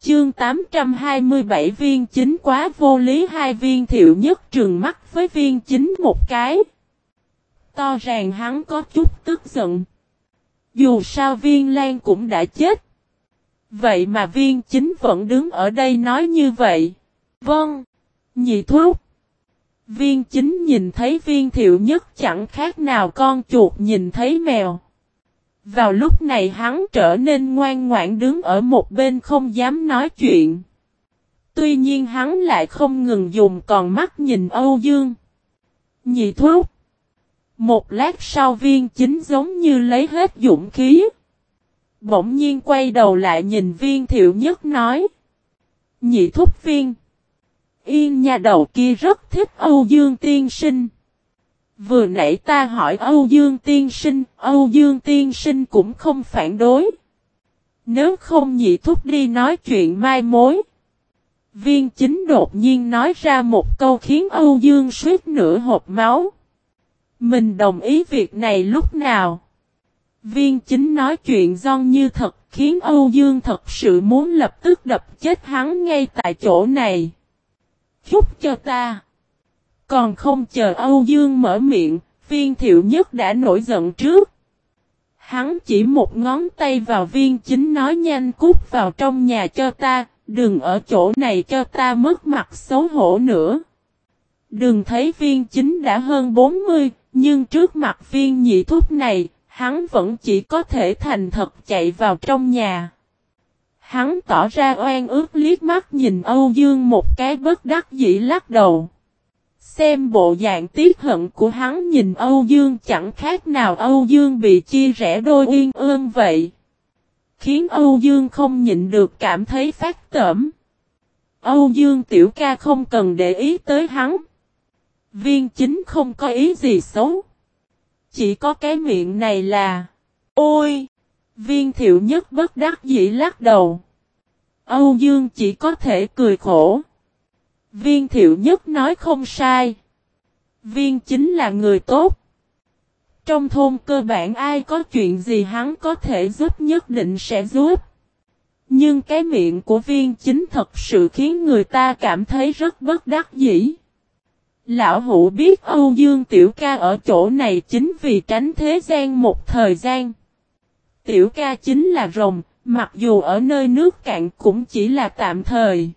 Chương 827 viên chính quá vô lý hai viên thiệu nhất trừng mắt với viên chính một cái. To ràng hắn có chút tức giận. Dù sao viên lan cũng đã chết. Vậy mà viên chính vẫn đứng ở đây nói như vậy. Vâng. Nhị thuốc. Viên chính nhìn thấy viên thiệu nhất chẳng khác nào con chuột nhìn thấy mèo. Vào lúc này hắn trở nên ngoan ngoãn đứng ở một bên không dám nói chuyện. Tuy nhiên hắn lại không ngừng dùng còn mắt nhìn Âu Dương. Nhị thuốc. Một lát sau viên chính giống như lấy hết dũng khí. Bỗng nhiên quay đầu lại nhìn viên thiệu nhất nói. Nhị thúc viên. Yên nhà đầu kia rất thích Âu Dương tiên sinh. Vừa nãy ta hỏi Âu Dương tiên sinh, Âu Dương tiên sinh cũng không phản đối. Nếu không nhị thúc đi nói chuyện mai mối. Viên chính đột nhiên nói ra một câu khiến Âu Dương suýt nửa hộp máu. Mình đồng ý việc này lúc nào? Viên chính nói chuyện giòn như thật khiến Âu Dương thật sự muốn lập tức đập chết hắn ngay tại chỗ này chút cho ta. Còn không chờ Âu Dương mở miệng, viên thiệu nhất đã nổi giận trước. Hắn chỉ một ngón tay vào viên chính nói nhanh cút vào trong nhà cho ta, đừng ở chỗ này cho ta mất mặt xấu hổ nữa. Đừng thấy viên chính đã hơn 40, nhưng trước mặt viên nhị thuốc này, hắn vẫn chỉ có thể thành thật chạy vào trong nhà. Hắn tỏ ra oan ước liếc mắt nhìn Âu Dương một cái bất đắc dĩ lắc đầu. Xem bộ dạng tiếc hận của hắn nhìn Âu Dương chẳng khác nào Âu Dương bị chia rẽ đôi uyên ương vậy. Khiến Âu Dương không nhịn được cảm thấy phát tẩm. Âu Dương tiểu ca không cần để ý tới hắn. Viên chính không có ý gì xấu. Chỉ có cái miệng này là, Ôi! Viên thiệu nhất bất đắc dĩ lắc đầu. Âu Dương chỉ có thể cười khổ. Viên thiệu nhất nói không sai. Viên chính là người tốt. Trong thôn cơ bản ai có chuyện gì hắn có thể giúp nhất định sẽ giúp. Nhưng cái miệng của viên chính thật sự khiến người ta cảm thấy rất bất đắc dĩ. Lão hữu biết Âu Dương Tiểu ca ở chỗ này chính vì tránh thế gian một thời gian. Tiểu ca chính là rồng, mặc dù ở nơi nước cạn cũng chỉ là tạm thời.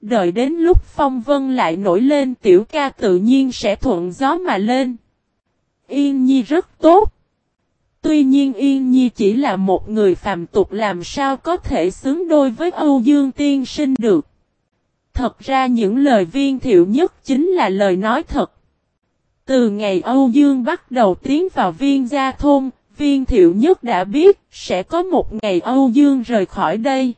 Đợi đến lúc phong vân lại nổi lên tiểu ca tự nhiên sẽ thuận gió mà lên. Yên Nhi rất tốt. Tuy nhiên Yên Nhi chỉ là một người phàm tục làm sao có thể xứng đôi với Âu Dương Tiên sinh được. Thật ra những lời viên thiệu nhất chính là lời nói thật. Từ ngày Âu Dương bắt đầu tiến vào viên gia thôn, viên thiệu nhất đã biết sẽ có một ngày Âu Dương rời khỏi đây.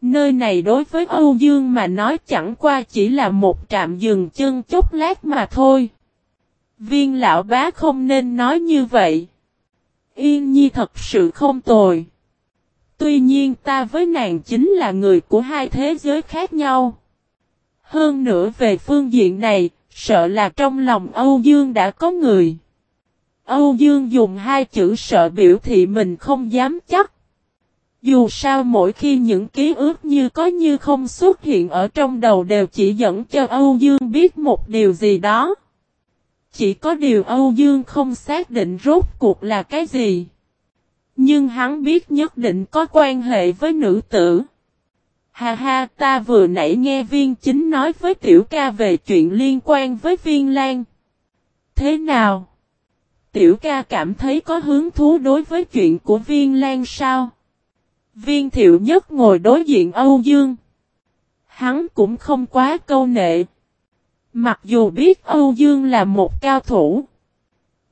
Nơi này đối với Âu Dương mà nói chẳng qua chỉ là một trạm dừng chân chốc lát mà thôi. Viên lão bá không nên nói như vậy. Yên nhi thật sự không tồi. Tuy nhiên ta với nàng chính là người của hai thế giới khác nhau. Hơn nữa về phương diện này, sợ là trong lòng Âu Dương đã có người. Âu Dương dùng hai chữ sợ biểu thị mình không dám chắc. Dù sao mỗi khi những ký ức như có như không xuất hiện ở trong đầu đều chỉ dẫn cho Âu Dương biết một điều gì đó. Chỉ có điều Âu Dương không xác định rốt cuộc là cái gì. Nhưng hắn biết nhất định có quan hệ với nữ tử. Ha ha, ta vừa nãy nghe viên chính nói với tiểu ca về chuyện liên quan với viên lan. Thế nào? Tiểu ca cảm thấy có hứng thú đối với chuyện của viên lan sao? Viên thiệu nhất ngồi đối diện Âu Dương. Hắn cũng không quá câu nệ. Mặc dù biết Âu Dương là một cao thủ.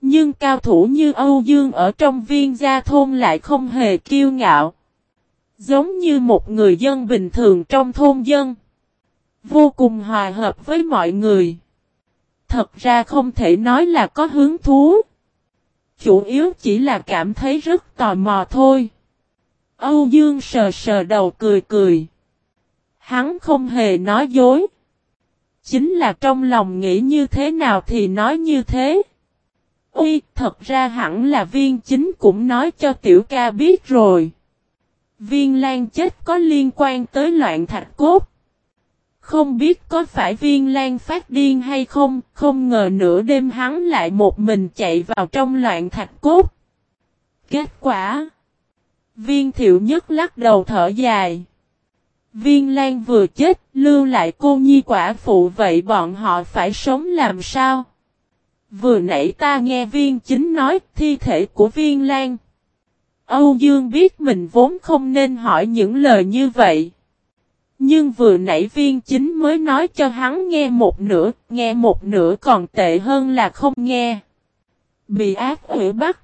Nhưng cao thủ như Âu Dương ở trong viên gia thôn lại không hề kiêu ngạo. Giống như một người dân bình thường trong thôn dân. Vô cùng hòa hợp với mọi người. Thật ra không thể nói là có hứng thú. Chủ yếu chỉ là cảm thấy rất tò mò thôi. Âu Dương sờ sờ đầu cười cười. Hắn không hề nói dối. Chính là trong lòng nghĩ như thế nào thì nói như thế. Ui, thật ra hẳn là viên chính cũng nói cho tiểu ca biết rồi. Viên lan chết có liên quan tới loạn thạch cốt. Không biết có phải viên lan phát điên hay không, không ngờ nửa đêm hắn lại một mình chạy vào trong loạn thạch cốt. Kết quả Viên thiệu nhất lắc đầu thở dài. Viên Lan vừa chết, lưu lại cô nhi quả phụ vậy bọn họ phải sống làm sao? Vừa nãy ta nghe viên chính nói thi thể của viên Lan. Âu Dương biết mình vốn không nên hỏi những lời như vậy. Nhưng vừa nãy viên chính mới nói cho hắn nghe một nửa, nghe một nửa còn tệ hơn là không nghe. Bị ác ủy bắt.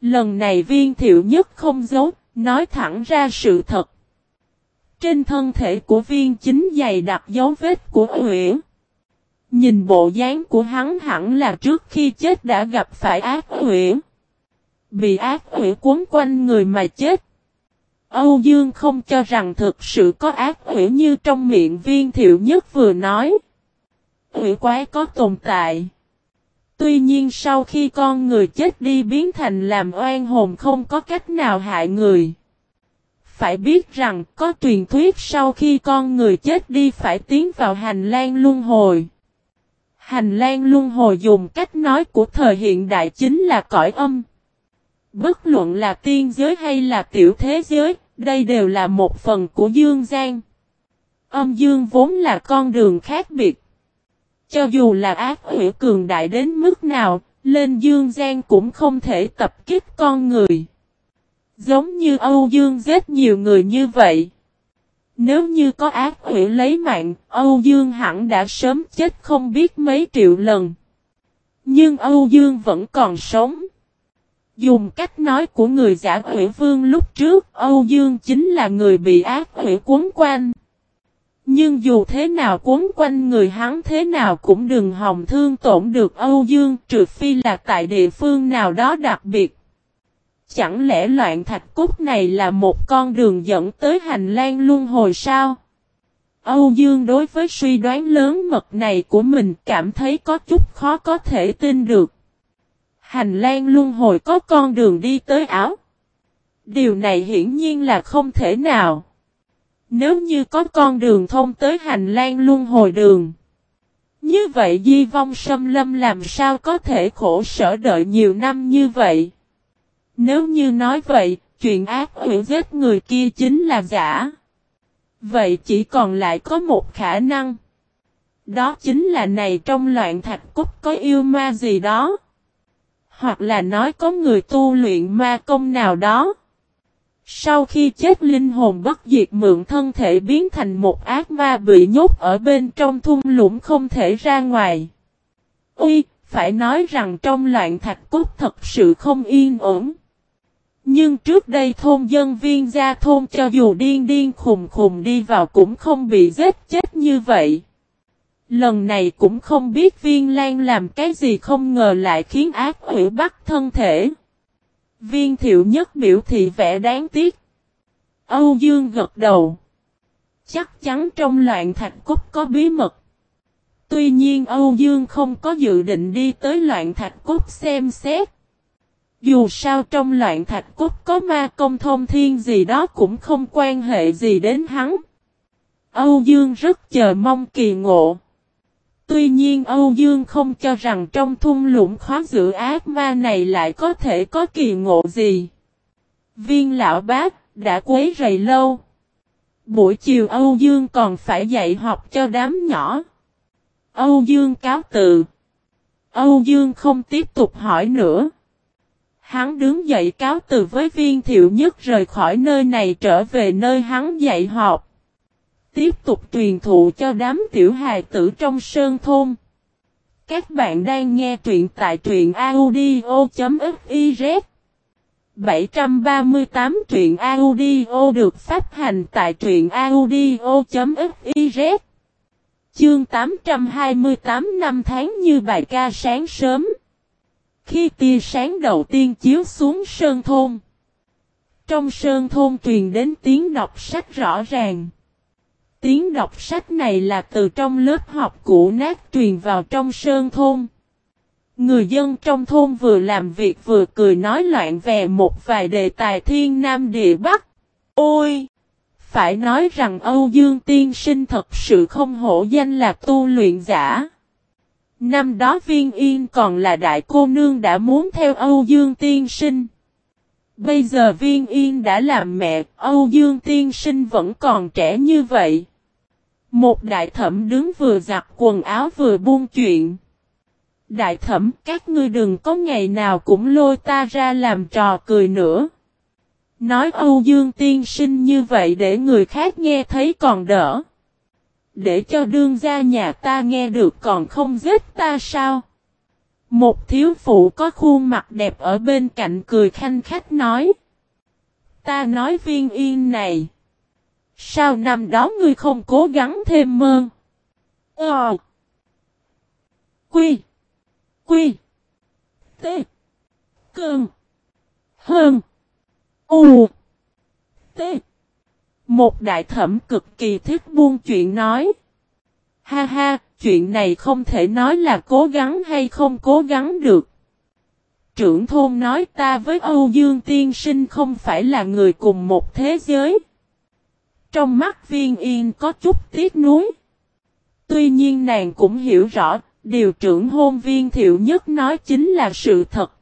Lần này viên thiệu nhất không giấu, nói thẳng ra sự thật. Trên thân thể của viên chính dày đặc dấu vết của Uyển. Nhìn bộ dáng của hắn hẳn là trước khi chết đã gặp phải ác Uyển. Bị ác Uyển cuốn quanh người mà chết. Âu Dương không cho rằng thực sự có ác quỷ như trong miệng viên thiệu nhất vừa nói. Quỷ quái có tồn tại. Tuy nhiên sau khi con người chết đi biến thành làm oan hồn không có cách nào hại người. Phải biết rằng có truyền thuyết sau khi con người chết đi phải tiến vào hành lang luân hồi. Hành lang luân hồi dùng cách nói của thời hiện đại chính là cõi âm. Bất luận là tiên giới hay là tiểu thế giới, đây đều là một phần của Dương gian. Âm Dương vốn là con đường khác biệt. Cho dù là ác hủy cường đại đến mức nào, lên Dương gian cũng không thể tập kích con người. Giống như Âu Dương giết nhiều người như vậy. Nếu như có ác hủy lấy mạng, Âu Dương hẳn đã sớm chết không biết mấy triệu lần. Nhưng Âu Dương vẫn còn sống. Dùng cách nói của người giả quỷ vương lúc trước, Âu Dương chính là người bị ác quỷ cuốn quanh. Nhưng dù thế nào cuốn quanh người hắn thế nào cũng đừng hòng thương tổn được Âu Dương trừ phi là tại địa phương nào đó đặc biệt. Chẳng lẽ loạn thạch cúc này là một con đường dẫn tới hành lang luân hồi sao? Âu Dương đối với suy đoán lớn mật này của mình cảm thấy có chút khó có thể tin được. Hành lang luân hồi có con đường đi tới áo. Điều này hiển nhiên là không thể nào. Nếu như có con đường thông tới hành lang luân hồi đường. Như vậy di vong xâm lâm làm sao có thể khổ sở đợi nhiều năm như vậy? Nếu như nói vậy, chuyện ác hủy giết người kia chính là giả. Vậy chỉ còn lại có một khả năng. Đó chính là này trong loạn thạch cúc có yêu ma gì đó. Hoặc là nói có người tu luyện ma công nào đó. Sau khi chết linh hồn bất diệt mượn thân thể biến thành một ác ma bị nhốt ở bên trong thung lũng không thể ra ngoài. Ui, phải nói rằng trong loạn thạch cốt thật sự không yên ổn. Nhưng trước đây thôn dân viên gia thôn cho dù điên điên khùng khùng đi vào cũng không bị giết chết như vậy. Lần này cũng không biết viên lan làm cái gì không ngờ lại khiến ác quỷ bắt thân thể. Viên thiệu nhất biểu thị vẻ đáng tiếc. Âu Dương gật đầu. Chắc chắn trong loạn thạch cốt có bí mật. Tuy nhiên Âu Dương không có dự định đi tới loạn thạch cốt xem xét. Dù sao trong loạn thạch cốt có ma công thông thiên gì đó cũng không quan hệ gì đến hắn. Âu Dương rất chờ mong kỳ ngộ. Tuy nhiên Âu Dương không cho rằng trong thung lũng khó giữ ác ma này lại có thể có kỳ ngộ gì. Viên lão bác đã quấy rầy lâu. Buổi chiều Âu Dương còn phải dạy học cho đám nhỏ. Âu Dương cáo tự. Âu Dương không tiếp tục hỏi nữa. Hắn đứng dậy cáo từ với viên thiệu nhất rời khỏi nơi này trở về nơi hắn dạy học. Tiếp tục truyền thụ cho đám tiểu hài tử trong sơn thôn. Các bạn đang nghe truyện tại truyện audio.fiz 738 truyện audio được phát hành tại truyện audio.fiz Chương 828 năm tháng như bài ca sáng sớm khi tia sáng đầu tiên chiếu xuống sơn thôn. Trong sơn thôn truyền đến tiếng đọc sách rõ ràng. Tiếng đọc sách này là từ trong lớp học cũ nát truyền vào trong sơn thôn. Người dân trong thôn vừa làm việc vừa cười nói loạn về một vài đề tài thiên nam địa bắc. Ôi! Phải nói rằng Âu Dương Tiên Sinh thật sự không hổ danh là tu luyện giả. Năm đó viên yên còn là đại cô nương đã muốn theo Âu Dương tiên sinh. Bây giờ viên yên đã làm mẹ, Âu Dương tiên sinh vẫn còn trẻ như vậy. Một đại thẩm đứng vừa giặt quần áo vừa buông chuyện. Đại thẩm, các ngươi đừng có ngày nào cũng lôi ta ra làm trò cười nữa. Nói Âu Dương tiên sinh như vậy để người khác nghe thấy còn đỡ để cho đương gia nhà ta nghe được còn không giết ta sao? Một thiếu phụ có khuôn mặt đẹp ở bên cạnh cười khanh khách nói. Ta nói viên yên này. Sao năm đó ngươi không cố gắng thêm mơn? Ờ. Quy. Quy. T. Cơn. Hơn. U. T. Một đại thẩm cực kỳ thích buông chuyện nói. Ha ha, chuyện này không thể nói là cố gắng hay không cố gắng được. Trưởng thôn nói ta với Âu Dương Tiên Sinh không phải là người cùng một thế giới. Trong mắt viên yên có chút tiếc nuối. Tuy nhiên nàng cũng hiểu rõ, điều trưởng hôn viên thiệu nhất nói chính là sự thật.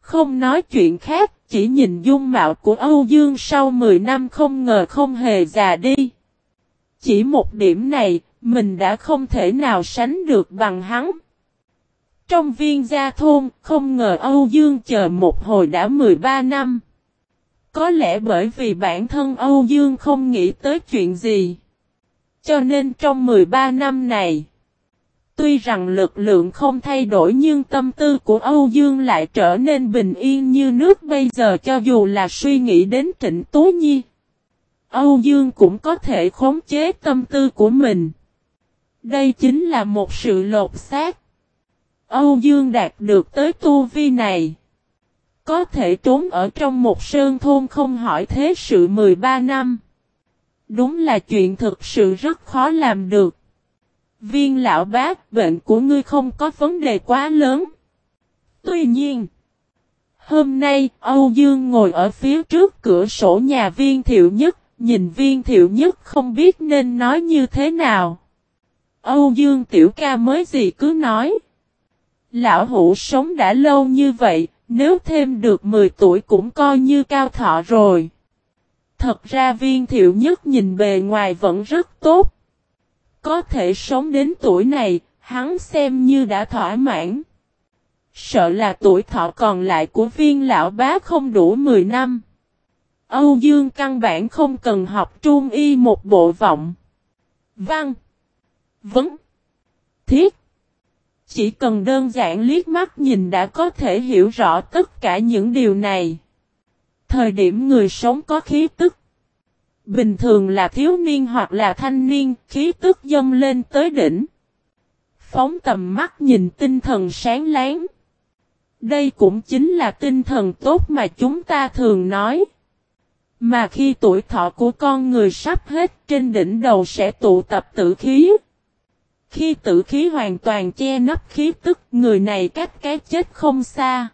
Không nói chuyện khác, chỉ nhìn dung mạo của Âu Dương sau 10 năm không ngờ không hề già đi. Chỉ một điểm này, mình đã không thể nào sánh được bằng hắn. Trong viên gia thôn, không ngờ Âu Dương chờ một hồi đã 13 năm. Có lẽ bởi vì bản thân Âu Dương không nghĩ tới chuyện gì. Cho nên trong 13 năm này, tuy rằng lực lượng không thay đổi nhưng tâm tư của Âu Dương lại trở nên bình yên như nước bây giờ cho dù là suy nghĩ đến Trịnh Tố Nhi. Âu Dương cũng có thể khống chế tâm tư của mình. Đây chính là một sự lột xác. Âu Dương đạt được tới tu vi này. Có thể trốn ở trong một sơn thôn không hỏi thế sự 13 năm. Đúng là chuyện thực sự rất khó làm được. Viên lão bác, bệnh của ngươi không có vấn đề quá lớn. Tuy nhiên, hôm nay Âu Dương ngồi ở phía trước cửa sổ nhà viên thiệu nhất, nhìn viên thiệu nhất không biết nên nói như thế nào. Âu Dương tiểu ca mới gì cứ nói. Lão hủ sống đã lâu như vậy, nếu thêm được 10 tuổi cũng coi như cao thọ rồi. Thật ra viên thiệu nhất nhìn bề ngoài vẫn rất tốt. Có thể sống đến tuổi này, hắn xem như đã thỏa mãn. Sợ là tuổi thọ còn lại của viên lão bá không đủ 10 năm. Âu Dương căn bản không cần học trung y một bộ vọng. Văn. Vấn. Thiết. Chỉ cần đơn giản liếc mắt nhìn đã có thể hiểu rõ tất cả những điều này. Thời điểm người sống có khí tức. Bình thường là thiếu niên hoặc là thanh niên, khí tức dâng lên tới đỉnh. Phóng tầm mắt nhìn tinh thần sáng láng. Đây cũng chính là tinh thần tốt mà chúng ta thường nói. Mà khi tuổi thọ của con người sắp hết trên đỉnh đầu sẽ tụ tập tử khí. Khi tử khí hoàn toàn che nắp khí tức, người này cách cái chết không xa.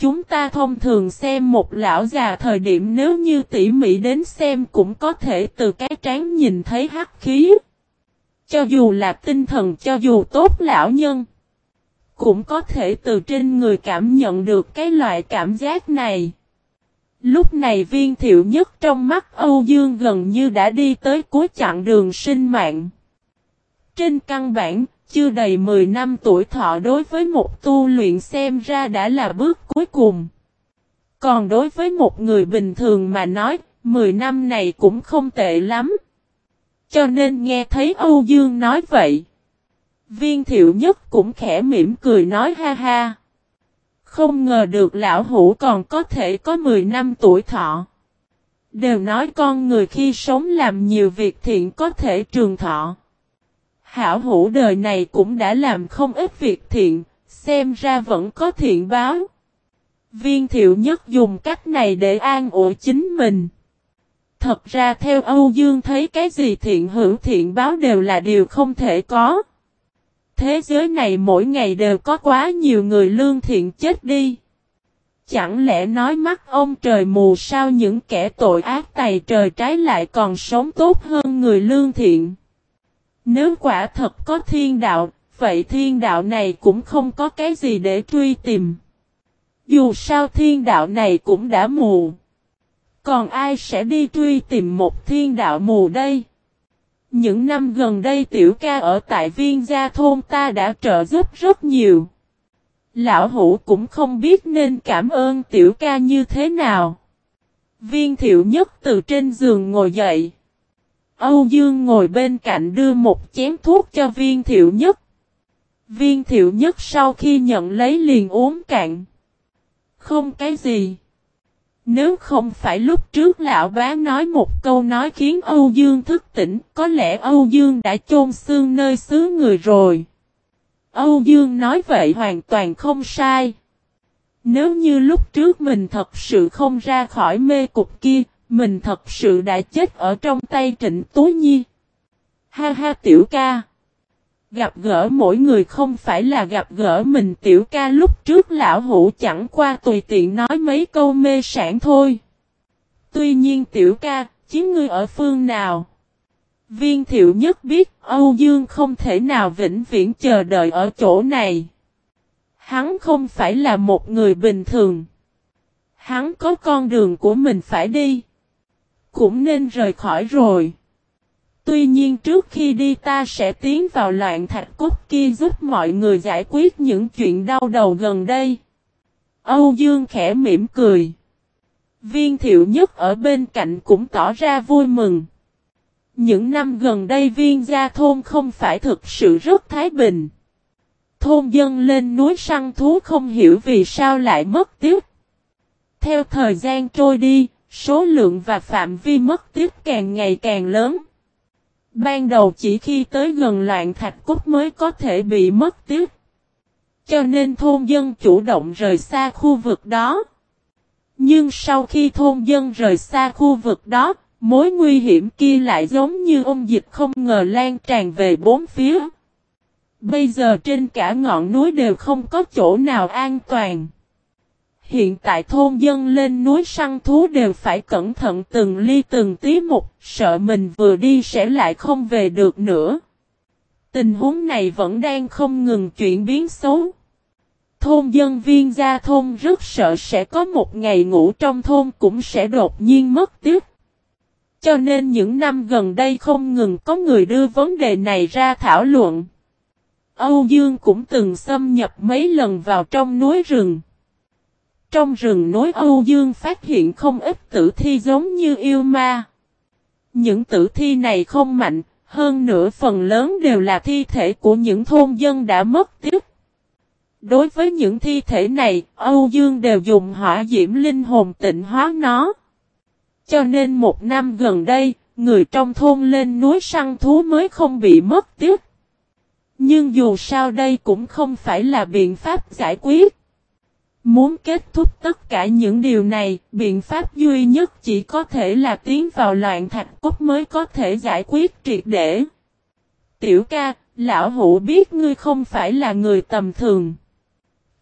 Chúng ta thông thường xem một lão già thời điểm nếu như tỉ mỉ đến xem cũng có thể từ cái trán nhìn thấy hắc khí. Cho dù là tinh thần, cho dù tốt lão nhân. Cũng có thể từ trên người cảm nhận được cái loại cảm giác này. Lúc này viên thiệu nhất trong mắt Âu Dương gần như đã đi tới cuối chặng đường sinh mạng. Trên căn bản, chưa đầy 10 năm tuổi thọ đối với một tu luyện xem ra đã là bước cuối cùng. Còn đối với một người bình thường mà nói, 10 năm này cũng không tệ lắm. Cho nên nghe thấy Âu Dương nói vậy. Viên thiệu nhất cũng khẽ mỉm cười nói ha ha. Không ngờ được lão hủ còn có thể có 10 năm tuổi thọ. Đều nói con người khi sống làm nhiều việc thiện có thể trường thọ. Hảo hữu đời này cũng đã làm không ít việc thiện, xem ra vẫn có thiện báo. Viên thiệu nhất dùng cách này để an ủi chính mình. Thật ra theo Âu Dương thấy cái gì thiện hữu thiện báo đều là điều không thể có. Thế giới này mỗi ngày đều có quá nhiều người lương thiện chết đi. Chẳng lẽ nói mắt ông trời mù sao những kẻ tội ác tày trời trái lại còn sống tốt hơn người lương thiện. Nếu quả thật có thiên đạo, vậy thiên đạo này cũng không có cái gì để truy tìm. Dù sao thiên đạo này cũng đã mù. Còn ai sẽ đi truy tìm một thiên đạo mù đây? Những năm gần đây tiểu ca ở tại viên gia thôn ta đã trợ giúp rất nhiều. Lão hủ cũng không biết nên cảm ơn tiểu ca như thế nào. Viên thiệu nhất từ trên giường ngồi dậy. Âu Dương ngồi bên cạnh đưa một chén thuốc cho viên thiệu nhất. Viên thiệu nhất sau khi nhận lấy liền uống cạn. Không cái gì. Nếu không phải lúc trước lão bá nói một câu nói khiến Âu Dương thức tỉnh, có lẽ Âu Dương đã chôn xương nơi xứ người rồi. Âu Dương nói vậy hoàn toàn không sai. Nếu như lúc trước mình thật sự không ra khỏi mê cục kia, mình thật sự đã chết ở trong tay Trịnh Tú Nhi. Ha ha tiểu ca. Gặp gỡ mỗi người không phải là gặp gỡ mình tiểu ca lúc trước lão hủ chẳng qua tùy tiện nói mấy câu mê sản thôi. Tuy nhiên tiểu ca, chiến ngươi ở phương nào? Viên thiệu nhất biết Âu Dương không thể nào vĩnh viễn chờ đợi ở chỗ này. Hắn không phải là một người bình thường. Hắn có con đường của mình phải đi. Cũng nên rời khỏi rồi. Tuy nhiên trước khi đi ta sẽ tiến vào loạn thạch cốt kia giúp mọi người giải quyết những chuyện đau đầu gần đây. Âu Dương khẽ mỉm cười. Viên thiệu nhất ở bên cạnh cũng tỏ ra vui mừng. Những năm gần đây viên gia thôn không phải thực sự rất thái bình. Thôn dân lên núi săn thú không hiểu vì sao lại mất tiếc. Theo thời gian trôi đi, số lượng và phạm vi mất tiếp càng ngày càng lớn. Ban đầu chỉ khi tới gần loạn thạch cốt mới có thể bị mất tiếp. Cho nên thôn dân chủ động rời xa khu vực đó. Nhưng sau khi thôn dân rời xa khu vực đó, mối nguy hiểm kia lại giống như ôn dịch không ngờ lan tràn về bốn phía. Bây giờ trên cả ngọn núi đều không có chỗ nào an toàn. Hiện tại thôn dân lên núi săn thú đều phải cẩn thận từng ly từng tí một, sợ mình vừa đi sẽ lại không về được nữa. Tình huống này vẫn đang không ngừng chuyển biến xấu. Thôn dân viên gia thôn rất sợ sẽ có một ngày ngủ trong thôn cũng sẽ đột nhiên mất tiếc. Cho nên những năm gần đây không ngừng có người đưa vấn đề này ra thảo luận. Âu Dương cũng từng xâm nhập mấy lần vào trong núi rừng. Trong rừng núi Âu Dương phát hiện không ít tử thi giống như yêu ma. Những tử thi này không mạnh, hơn nửa phần lớn đều là thi thể của những thôn dân đã mất tiếp. Đối với những thi thể này, Âu Dương đều dùng hỏa diễm linh hồn tịnh hóa nó. Cho nên một năm gần đây, người trong thôn lên núi săn thú mới không bị mất tiếc. Nhưng dù sao đây cũng không phải là biện pháp giải quyết. Muốn kết thúc tất cả những điều này, biện pháp duy nhất chỉ có thể là tiến vào loạn thạch cốt mới có thể giải quyết triệt để. Tiểu ca, lão hữu biết ngươi không phải là người tầm thường.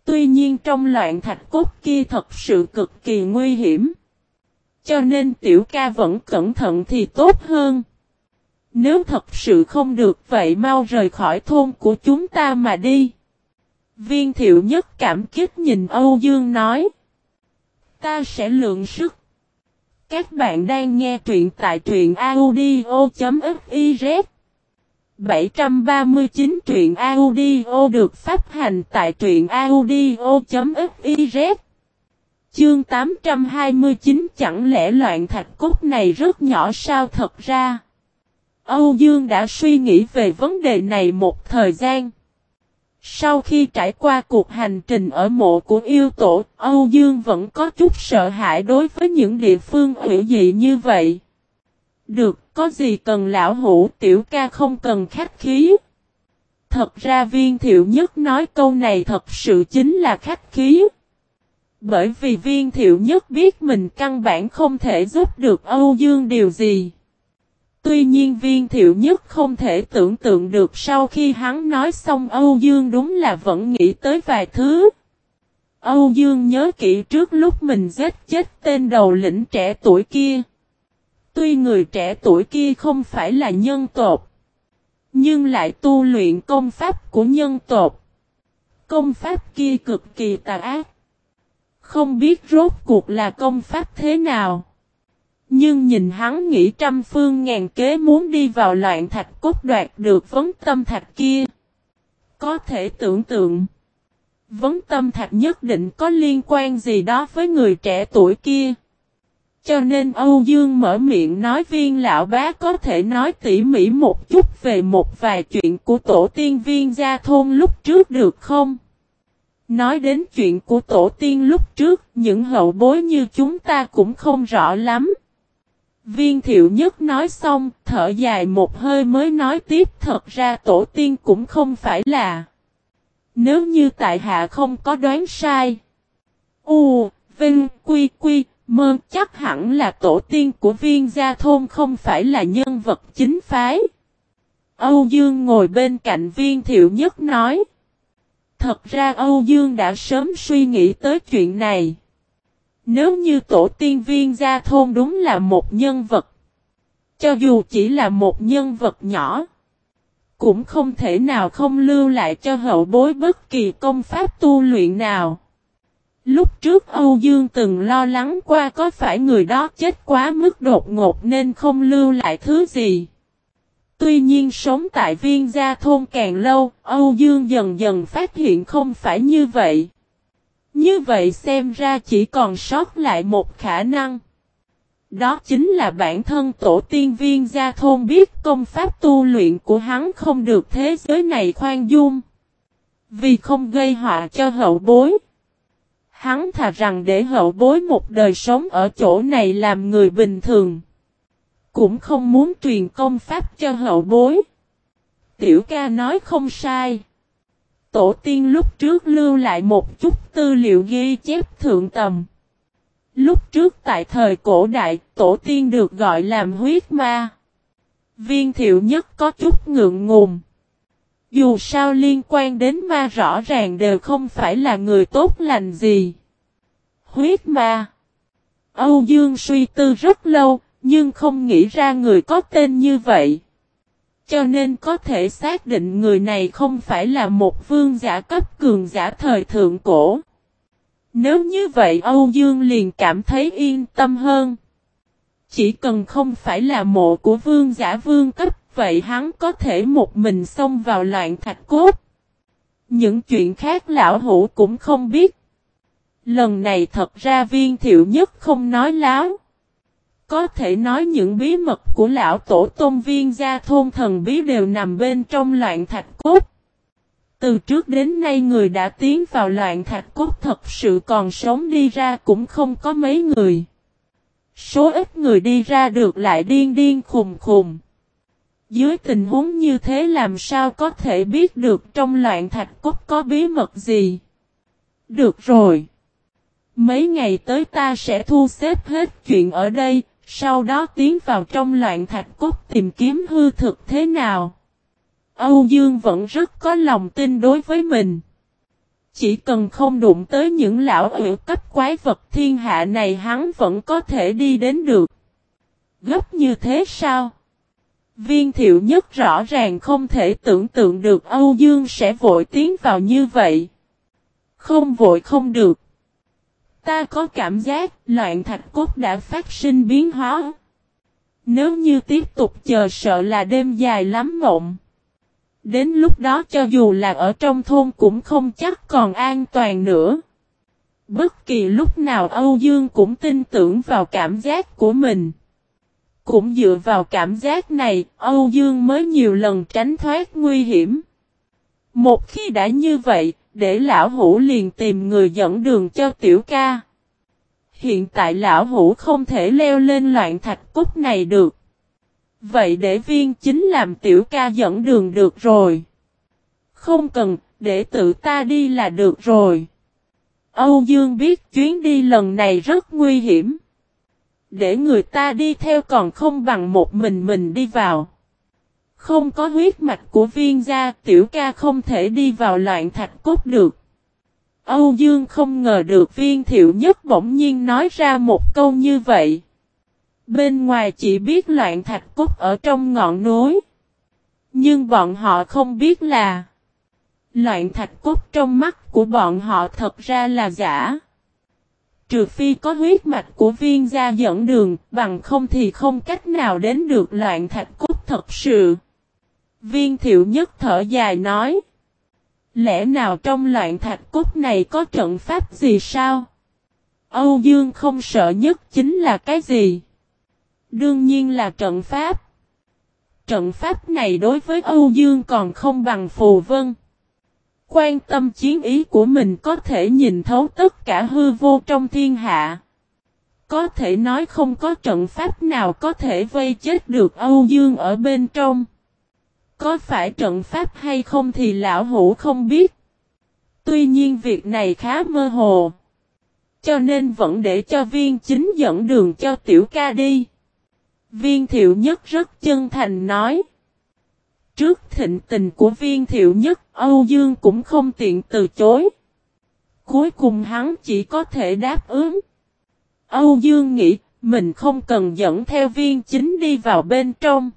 Tuy nhiên trong loạn thạch cốt kia thật sự cực kỳ nguy hiểm. Cho nên tiểu ca vẫn cẩn thận thì tốt hơn. Nếu thật sự không được vậy mau rời khỏi thôn của chúng ta mà đi. Viên thiệu nhất cảm kích nhìn Âu Dương nói. Ta sẽ lượng sức. Các bạn đang nghe truyện tại truyện audio.fiz 739 truyện audio được phát hành tại truyện audio.fiz Chương 829 chẳng lẽ loạn thạch cốt này rất nhỏ sao thật ra Âu Dương đã suy nghĩ về vấn đề này một thời gian sau khi trải qua cuộc hành trình ở mộ của yêu tổ Âu Dương vẫn có chút sợ hãi đối với những địa phương hữu dị như vậy được, có gì cần lão hủ tiểu ca không cần khách khí. Thật ra viên thiệu nhất nói câu này thật sự chính là khách khí. Bởi vì viên thiệu nhất biết mình căn bản không thể giúp được Âu Dương điều gì. Tuy nhiên viên thiệu nhất không thể tưởng tượng được sau khi hắn nói xong Âu Dương đúng là vẫn nghĩ tới vài thứ. Âu Dương nhớ kỹ trước lúc mình giết chết tên đầu lĩnh trẻ tuổi kia. Tuy người trẻ tuổi kia không phải là nhân tộc, nhưng lại tu luyện công pháp của nhân tộc. Công pháp kia cực kỳ tà ác. Không biết rốt cuộc là công pháp thế nào. Nhưng nhìn hắn nghĩ trăm phương ngàn kế muốn đi vào loạn thạch cốt đoạt được vấn tâm thạch kia. Có thể tưởng tượng. Vấn tâm thạch nhất định có liên quan gì đó với người trẻ tuổi kia. Cho nên Âu Dương mở miệng nói viên lão bá có thể nói tỉ mỉ một chút về một vài chuyện của tổ tiên viên gia thôn lúc trước được không? Nói đến chuyện của tổ tiên lúc trước, những hậu bối như chúng ta cũng không rõ lắm. Viên thiệu nhất nói xong, thở dài một hơi mới nói tiếp thật ra tổ tiên cũng không phải là. Nếu như tại hạ không có đoán sai. U, Vinh, Quy, Quy, Mơ chắc hẳn là tổ tiên của viên gia thôn không phải là nhân vật chính phái. Âu Dương ngồi bên cạnh viên thiệu nhất nói. Thật ra Âu Dương đã sớm suy nghĩ tới chuyện này. Nếu như tổ tiên viên gia thôn đúng là một nhân vật. Cho dù chỉ là một nhân vật nhỏ. Cũng không thể nào không lưu lại cho hậu bối bất kỳ công pháp tu luyện nào. Lúc trước Âu Dương từng lo lắng qua có phải người đó chết quá mức đột ngột nên không lưu lại thứ gì. Tuy nhiên sống tại viên gia thôn càng lâu, Âu Dương dần dần phát hiện không phải như vậy. Như vậy xem ra chỉ còn sót lại một khả năng. Đó chính là bản thân tổ tiên viên gia thôn biết công pháp tu luyện của hắn không được thế giới này khoan dung. Vì không gây họa cho hậu bối. Hắn thà rằng để hậu bối một đời sống ở chỗ này làm người bình thường. Cũng không muốn truyền công pháp cho hậu bối. Tiểu ca nói không sai. Tổ tiên lúc trước lưu lại một chút tư liệu ghi chép thượng tầm. Lúc trước tại thời cổ đại, tổ tiên được gọi làm huyết ma. Viên thiệu nhất có chút ngượng ngùng. Dù sao liên quan đến ma rõ ràng đều không phải là người tốt lành gì. Huyết ma. Âu Dương suy tư rất lâu, nhưng không nghĩ ra người có tên như vậy. Cho nên có thể xác định người này không phải là một vương giả cấp cường giả thời thượng cổ. Nếu như vậy Âu Dương liền cảm thấy yên tâm hơn. Chỉ cần không phải là mộ của vương giả vương cấp, vậy hắn có thể một mình xông vào loạn thạch cốt. Những chuyện khác lão hủ cũng không biết. Lần này thật ra viên thiệu nhất không nói láo. Có thể nói những bí mật của lão tổ tôn viên gia thôn thần bí đều nằm bên trong loạn thạch cốt. Từ trước đến nay người đã tiến vào loạn thạch cốt thật sự còn sống đi ra cũng không có mấy người. Số ít người đi ra được lại điên điên khùng khùng. Dưới tình huống như thế làm sao có thể biết được trong loạn thạch cốt có bí mật gì? Được rồi. Mấy ngày tới ta sẽ thu xếp hết chuyện ở đây, sau đó tiến vào trong loạn thạch cốt tìm kiếm hư thực thế nào. Âu Dương vẫn rất có lòng tin đối với mình. Chỉ cần không đụng tới những lão ủy cấp quái vật thiên hạ này hắn vẫn có thể đi đến được. Gấp như thế sao? Viên thiệu nhất rõ ràng không thể tưởng tượng được Âu Dương sẽ vội tiến vào như vậy. Không vội không được. Ta có cảm giác loạn thạch cốt đã phát sinh biến hóa. Nếu như tiếp tục chờ sợ là đêm dài lắm mộng. Đến lúc đó cho dù là ở trong thôn cũng không chắc còn an toàn nữa. Bất kỳ lúc nào Âu Dương cũng tin tưởng vào cảm giác của mình. Cũng dựa vào cảm giác này, Âu Dương mới nhiều lần tránh thoát nguy hiểm. Một khi đã như vậy, để lão hủ liền tìm người dẫn đường cho tiểu ca. Hiện tại lão hủ không thể leo lên loạn thạch cúc này được. Vậy để viên chính làm tiểu ca dẫn đường được rồi. Không cần, để tự ta đi là được rồi. Âu Dương biết chuyến đi lần này rất nguy hiểm. Để người ta đi theo còn không bằng một mình mình đi vào. Không có huyết mạch của viên gia tiểu ca không thể đi vào loạn thạch cốt được. Âu Dương không ngờ được viên thiệu nhất bỗng nhiên nói ra một câu như vậy. Bên ngoài chỉ biết loạn thạch cốt ở trong ngọn núi. Nhưng bọn họ không biết là Loạn thạch cốt trong mắt của bọn họ thật ra là giả. Trừ phi có huyết mạch của viên gia dẫn đường, bằng không thì không cách nào đến được loạn thạch cốt thật sự. Viên thiệu nhất thở dài nói. Lẽ nào trong loạn thạch cốt này có trận pháp gì sao? Âu Dương không sợ nhất chính là cái gì? Đương nhiên là trận pháp. Trận pháp này đối với Âu Dương còn không bằng phù vân. Quan tâm chiến ý của mình có thể nhìn thấu tất cả hư vô trong thiên hạ. Có thể nói không có trận pháp nào có thể vây chết được Âu Dương ở bên trong. Có phải trận pháp hay không thì lão hủ không biết. Tuy nhiên việc này khá mơ hồ. Cho nên vẫn để cho viên chính dẫn đường cho tiểu ca đi. Viên thiệu nhất rất chân thành nói. Trước thịnh tình của viên thiệu nhất, Âu Dương cũng không tiện từ chối. Cuối cùng hắn chỉ có thể đáp ứng. Âu Dương nghĩ, mình không cần dẫn theo viên chính đi vào bên trong.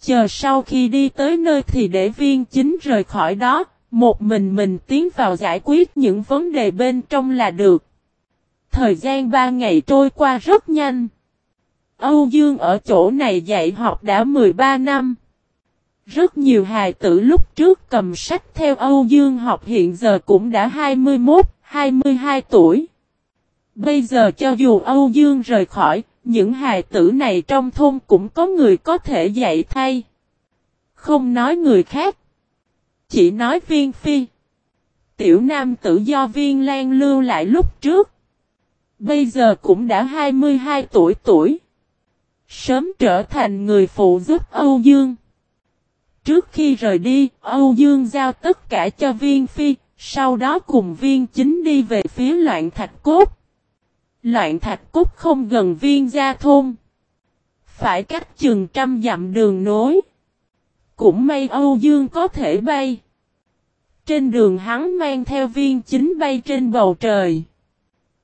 Chờ sau khi đi tới nơi thì để viên chính rời khỏi đó, một mình mình tiến vào giải quyết những vấn đề bên trong là được. Thời gian ba ngày trôi qua rất nhanh. Âu Dương ở chỗ này dạy học đã 13 năm. Rất nhiều hài tử lúc trước cầm sách theo Âu Dương học hiện giờ cũng đã 21, 22 tuổi. Bây giờ cho dù Âu Dương rời khỏi, những hài tử này trong thôn cũng có người có thể dạy thay. Không nói người khác. Chỉ nói viên phi. Tiểu nam tử do viên lan lưu lại lúc trước. Bây giờ cũng đã 22 tuổi tuổi. Sớm trở thành người phụ giúp Âu Dương. Trước khi rời đi, Âu Dương giao tất cả cho viên phi, sau đó cùng viên chính đi về phía loạn thạch cốt. Loạn thạch cúc không gần viên gia thôn. Phải cách chừng trăm dặm đường nối. Cũng may Âu Dương có thể bay. Trên đường hắn mang theo viên chính bay trên bầu trời.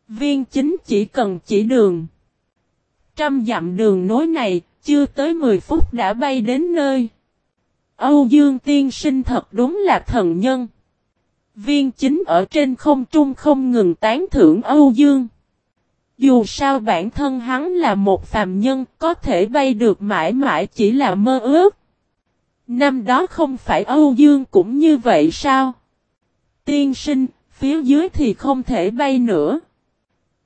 Viên chính chỉ cần chỉ đường. Trăm dặm đường nối này, chưa tới 10 phút đã bay đến nơi. Âu Dương tiên sinh thật đúng là thần nhân. Viên chính ở trên không trung không ngừng tán thưởng Âu Dương. Dù sao bản thân hắn là một phàm nhân, có thể bay được mãi mãi chỉ là mơ ước. Năm đó không phải Âu Dương cũng như vậy sao? Tiên sinh, phía dưới thì không thể bay nữa.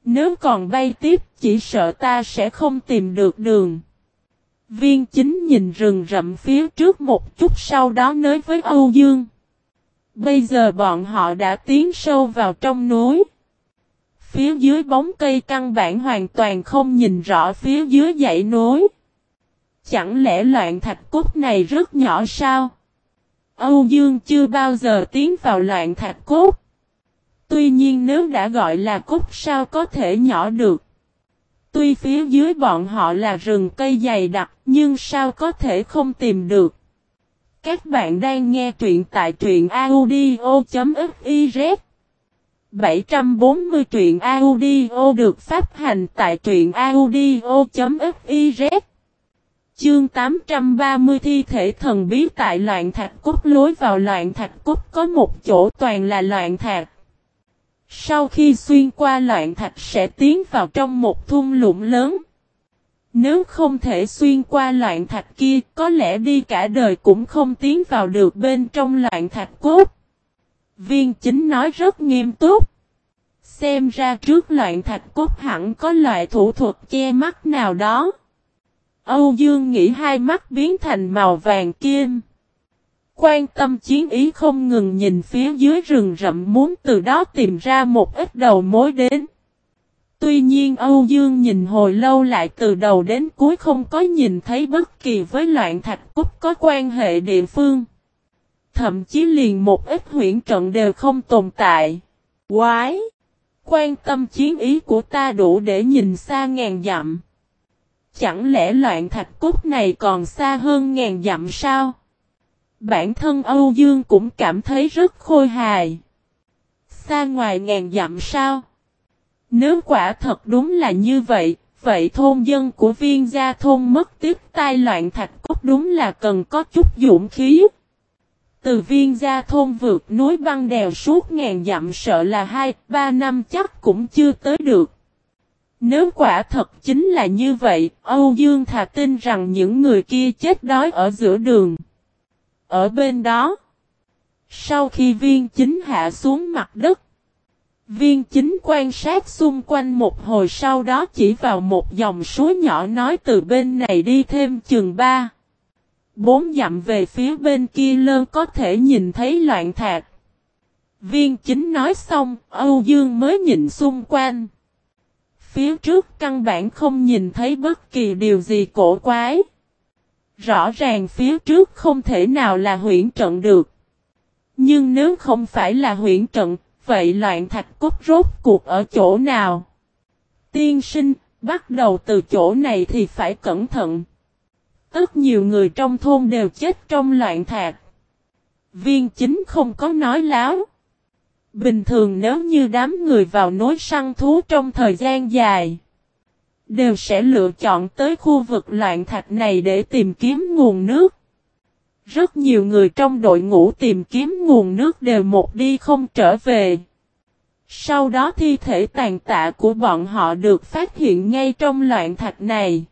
Nếu còn bay tiếp, chỉ sợ ta sẽ không tìm được đường. Viên chính nhìn rừng rậm phía trước một chút sau đó nói với Âu Dương. Bây giờ bọn họ đã tiến sâu vào trong núi. Phía dưới bóng cây căn bản hoàn toàn không nhìn rõ phía dưới dãy núi. Chẳng lẽ loạn thạch cốt này rất nhỏ sao? Âu Dương chưa bao giờ tiến vào loạn thạch cốt. Tuy nhiên nếu đã gọi là cốt sao có thể nhỏ được. Tuy phía dưới bọn họ là rừng cây dày đặc, nhưng sao có thể không tìm được. Các bạn đang nghe truyện tại truyện audio.fif 740 truyện audio được phát hành tại truyện audio.fiz Chương 830 thi thể thần bí tại loạn thạch cốt lối vào loạn thạch cốt có một chỗ toàn là loạn thạch. Sau khi xuyên qua loạn thạch sẽ tiến vào trong một thung lũng lớn. Nếu không thể xuyên qua loạn thạch kia, có lẽ đi cả đời cũng không tiến vào được bên trong loạn thạch cốt. Viên chính nói rất nghiêm túc. Xem ra trước loạn thạch cốt hẳn có loại thủ thuật che mắt nào đó. Âu Dương nghĩ hai mắt biến thành màu vàng kim. Quan tâm chiến ý không ngừng nhìn phía dưới rừng rậm muốn từ đó tìm ra một ít đầu mối đến. Tuy nhiên Âu Dương nhìn hồi lâu lại từ đầu đến cuối không có nhìn thấy bất kỳ với loạn thạch cúc có quan hệ địa phương. Thậm chí liền một ít huyện trận đều không tồn tại. Quái! Quan tâm chiến ý của ta đủ để nhìn xa ngàn dặm. Chẳng lẽ loạn thạch cốt này còn xa hơn ngàn dặm sao? Bản thân Âu Dương cũng cảm thấy rất khôi hài. Xa ngoài ngàn dặm sao? Nếu quả thật đúng là như vậy, vậy thôn dân của viên gia thôn mất tiếc tai loạn thạch cốt đúng là cần có chút dũng khí. Từ viên gia thôn vượt núi băng đèo suốt ngàn dặm sợ là hai, ba năm chắc cũng chưa tới được. Nếu quả thật chính là như vậy, Âu Dương thà tin rằng những người kia chết đói ở giữa đường. Ở bên đó, sau khi viên chính hạ xuống mặt đất, viên chính quan sát xung quanh một hồi sau đó chỉ vào một dòng suối nhỏ nói từ bên này đi thêm chừng ba. Bốn dặm về phía bên kia lơn có thể nhìn thấy loạn thạc. Viên chính nói xong, Âu Dương mới nhìn xung quanh. Phía trước căn bản không nhìn thấy bất kỳ điều gì cổ quái. Rõ ràng phía trước không thể nào là huyện trận được. Nhưng nếu không phải là huyện trận, vậy loạn thạch cốt rốt cuộc ở chỗ nào? Tiên sinh, bắt đầu từ chỗ này thì phải cẩn thận tức nhiều người trong thôn đều chết trong loạn thạch. Viên chính không có nói láo. Bình thường nếu như đám người vào nối săn thú trong thời gian dài, đều sẽ lựa chọn tới khu vực loạn thạch này để tìm kiếm nguồn nước. rất nhiều người trong đội ngũ tìm kiếm nguồn nước đều một đi không trở về. Sau đó thi thể tàn tạ của bọn họ được phát hiện ngay trong loạn thạch này.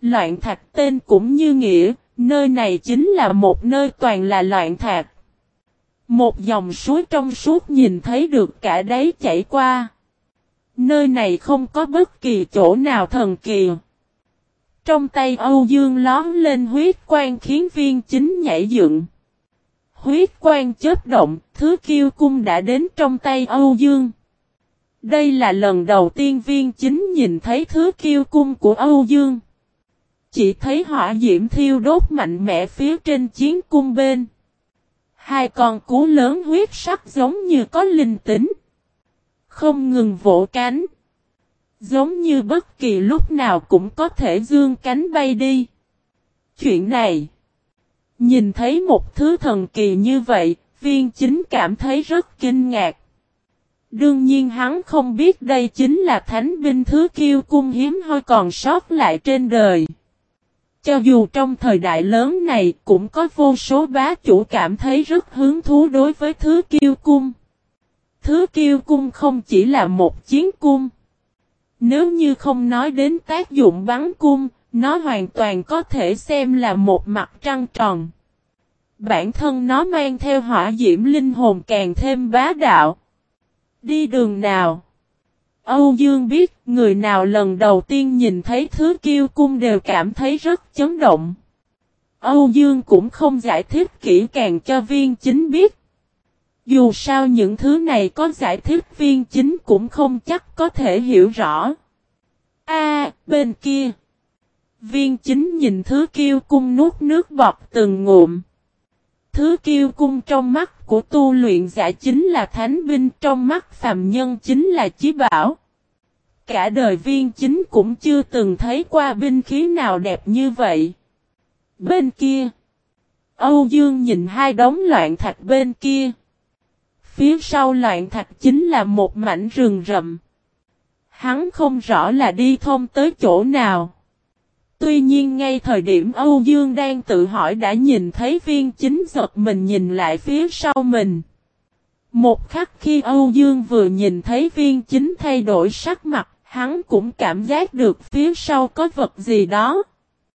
Loạn thạch tên cũng như nghĩa, nơi này chính là một nơi toàn là loạn thạch. Một dòng suối trong suốt nhìn thấy được cả đáy chảy qua. Nơi này không có bất kỳ chỗ nào thần kỳ. Trong tay Âu Dương lón lên huyết quang khiến viên chính nhảy dựng. Huyết quang chết động, thứ kiêu cung đã đến trong tay Âu Dương. Đây là lần đầu tiên viên chính nhìn thấy thứ kiêu cung của Âu Dương. Chỉ thấy hỏa diễm thiêu đốt mạnh mẽ phía trên chiến cung bên. Hai con cú lớn huyết sắc giống như có linh tính. Không ngừng vỗ cánh. Giống như bất kỳ lúc nào cũng có thể dương cánh bay đi. Chuyện này. Nhìn thấy một thứ thần kỳ như vậy, viên chính cảm thấy rất kinh ngạc. Đương nhiên hắn không biết đây chính là thánh binh thứ kiêu cung hiếm hoi còn sót lại trên đời. Cho dù trong thời đại lớn này cũng có vô số bá chủ cảm thấy rất hứng thú đối với thứ kiêu cung. Thứ kiêu cung không chỉ là một chiến cung. Nếu như không nói đến tác dụng bắn cung, nó hoàn toàn có thể xem là một mặt trăng tròn. Bản thân nó mang theo hỏa diễm linh hồn càng thêm bá đạo. Đi đường nào? Âu Dương biết, người nào lần đầu tiên nhìn thấy thứ kiêu cung đều cảm thấy rất chấn động. Âu Dương cũng không giải thích kỹ càng cho viên chính biết. Dù sao những thứ này có giải thích viên chính cũng không chắc có thể hiểu rõ. A, bên kia. Viên chính nhìn thứ kiêu cung nuốt nước bọt từng ngụm. Thứ kiêu cung trong mắt của tu luyện giả chính là thánh binh, trong mắt phàm nhân chính là chí bảo. Cả đời viên chính cũng chưa từng thấy qua binh khí nào đẹp như vậy. Bên kia. Âu Dương nhìn hai đống loạn thạch bên kia. Phía sau loạn thạch chính là một mảnh rừng rậm. Hắn không rõ là đi thông tới chỗ nào. Tuy nhiên ngay thời điểm Âu Dương đang tự hỏi đã nhìn thấy viên chính giật mình nhìn lại phía sau mình. Một khắc khi Âu Dương vừa nhìn thấy viên chính thay đổi sắc mặt, hắn cũng cảm giác được phía sau có vật gì đó.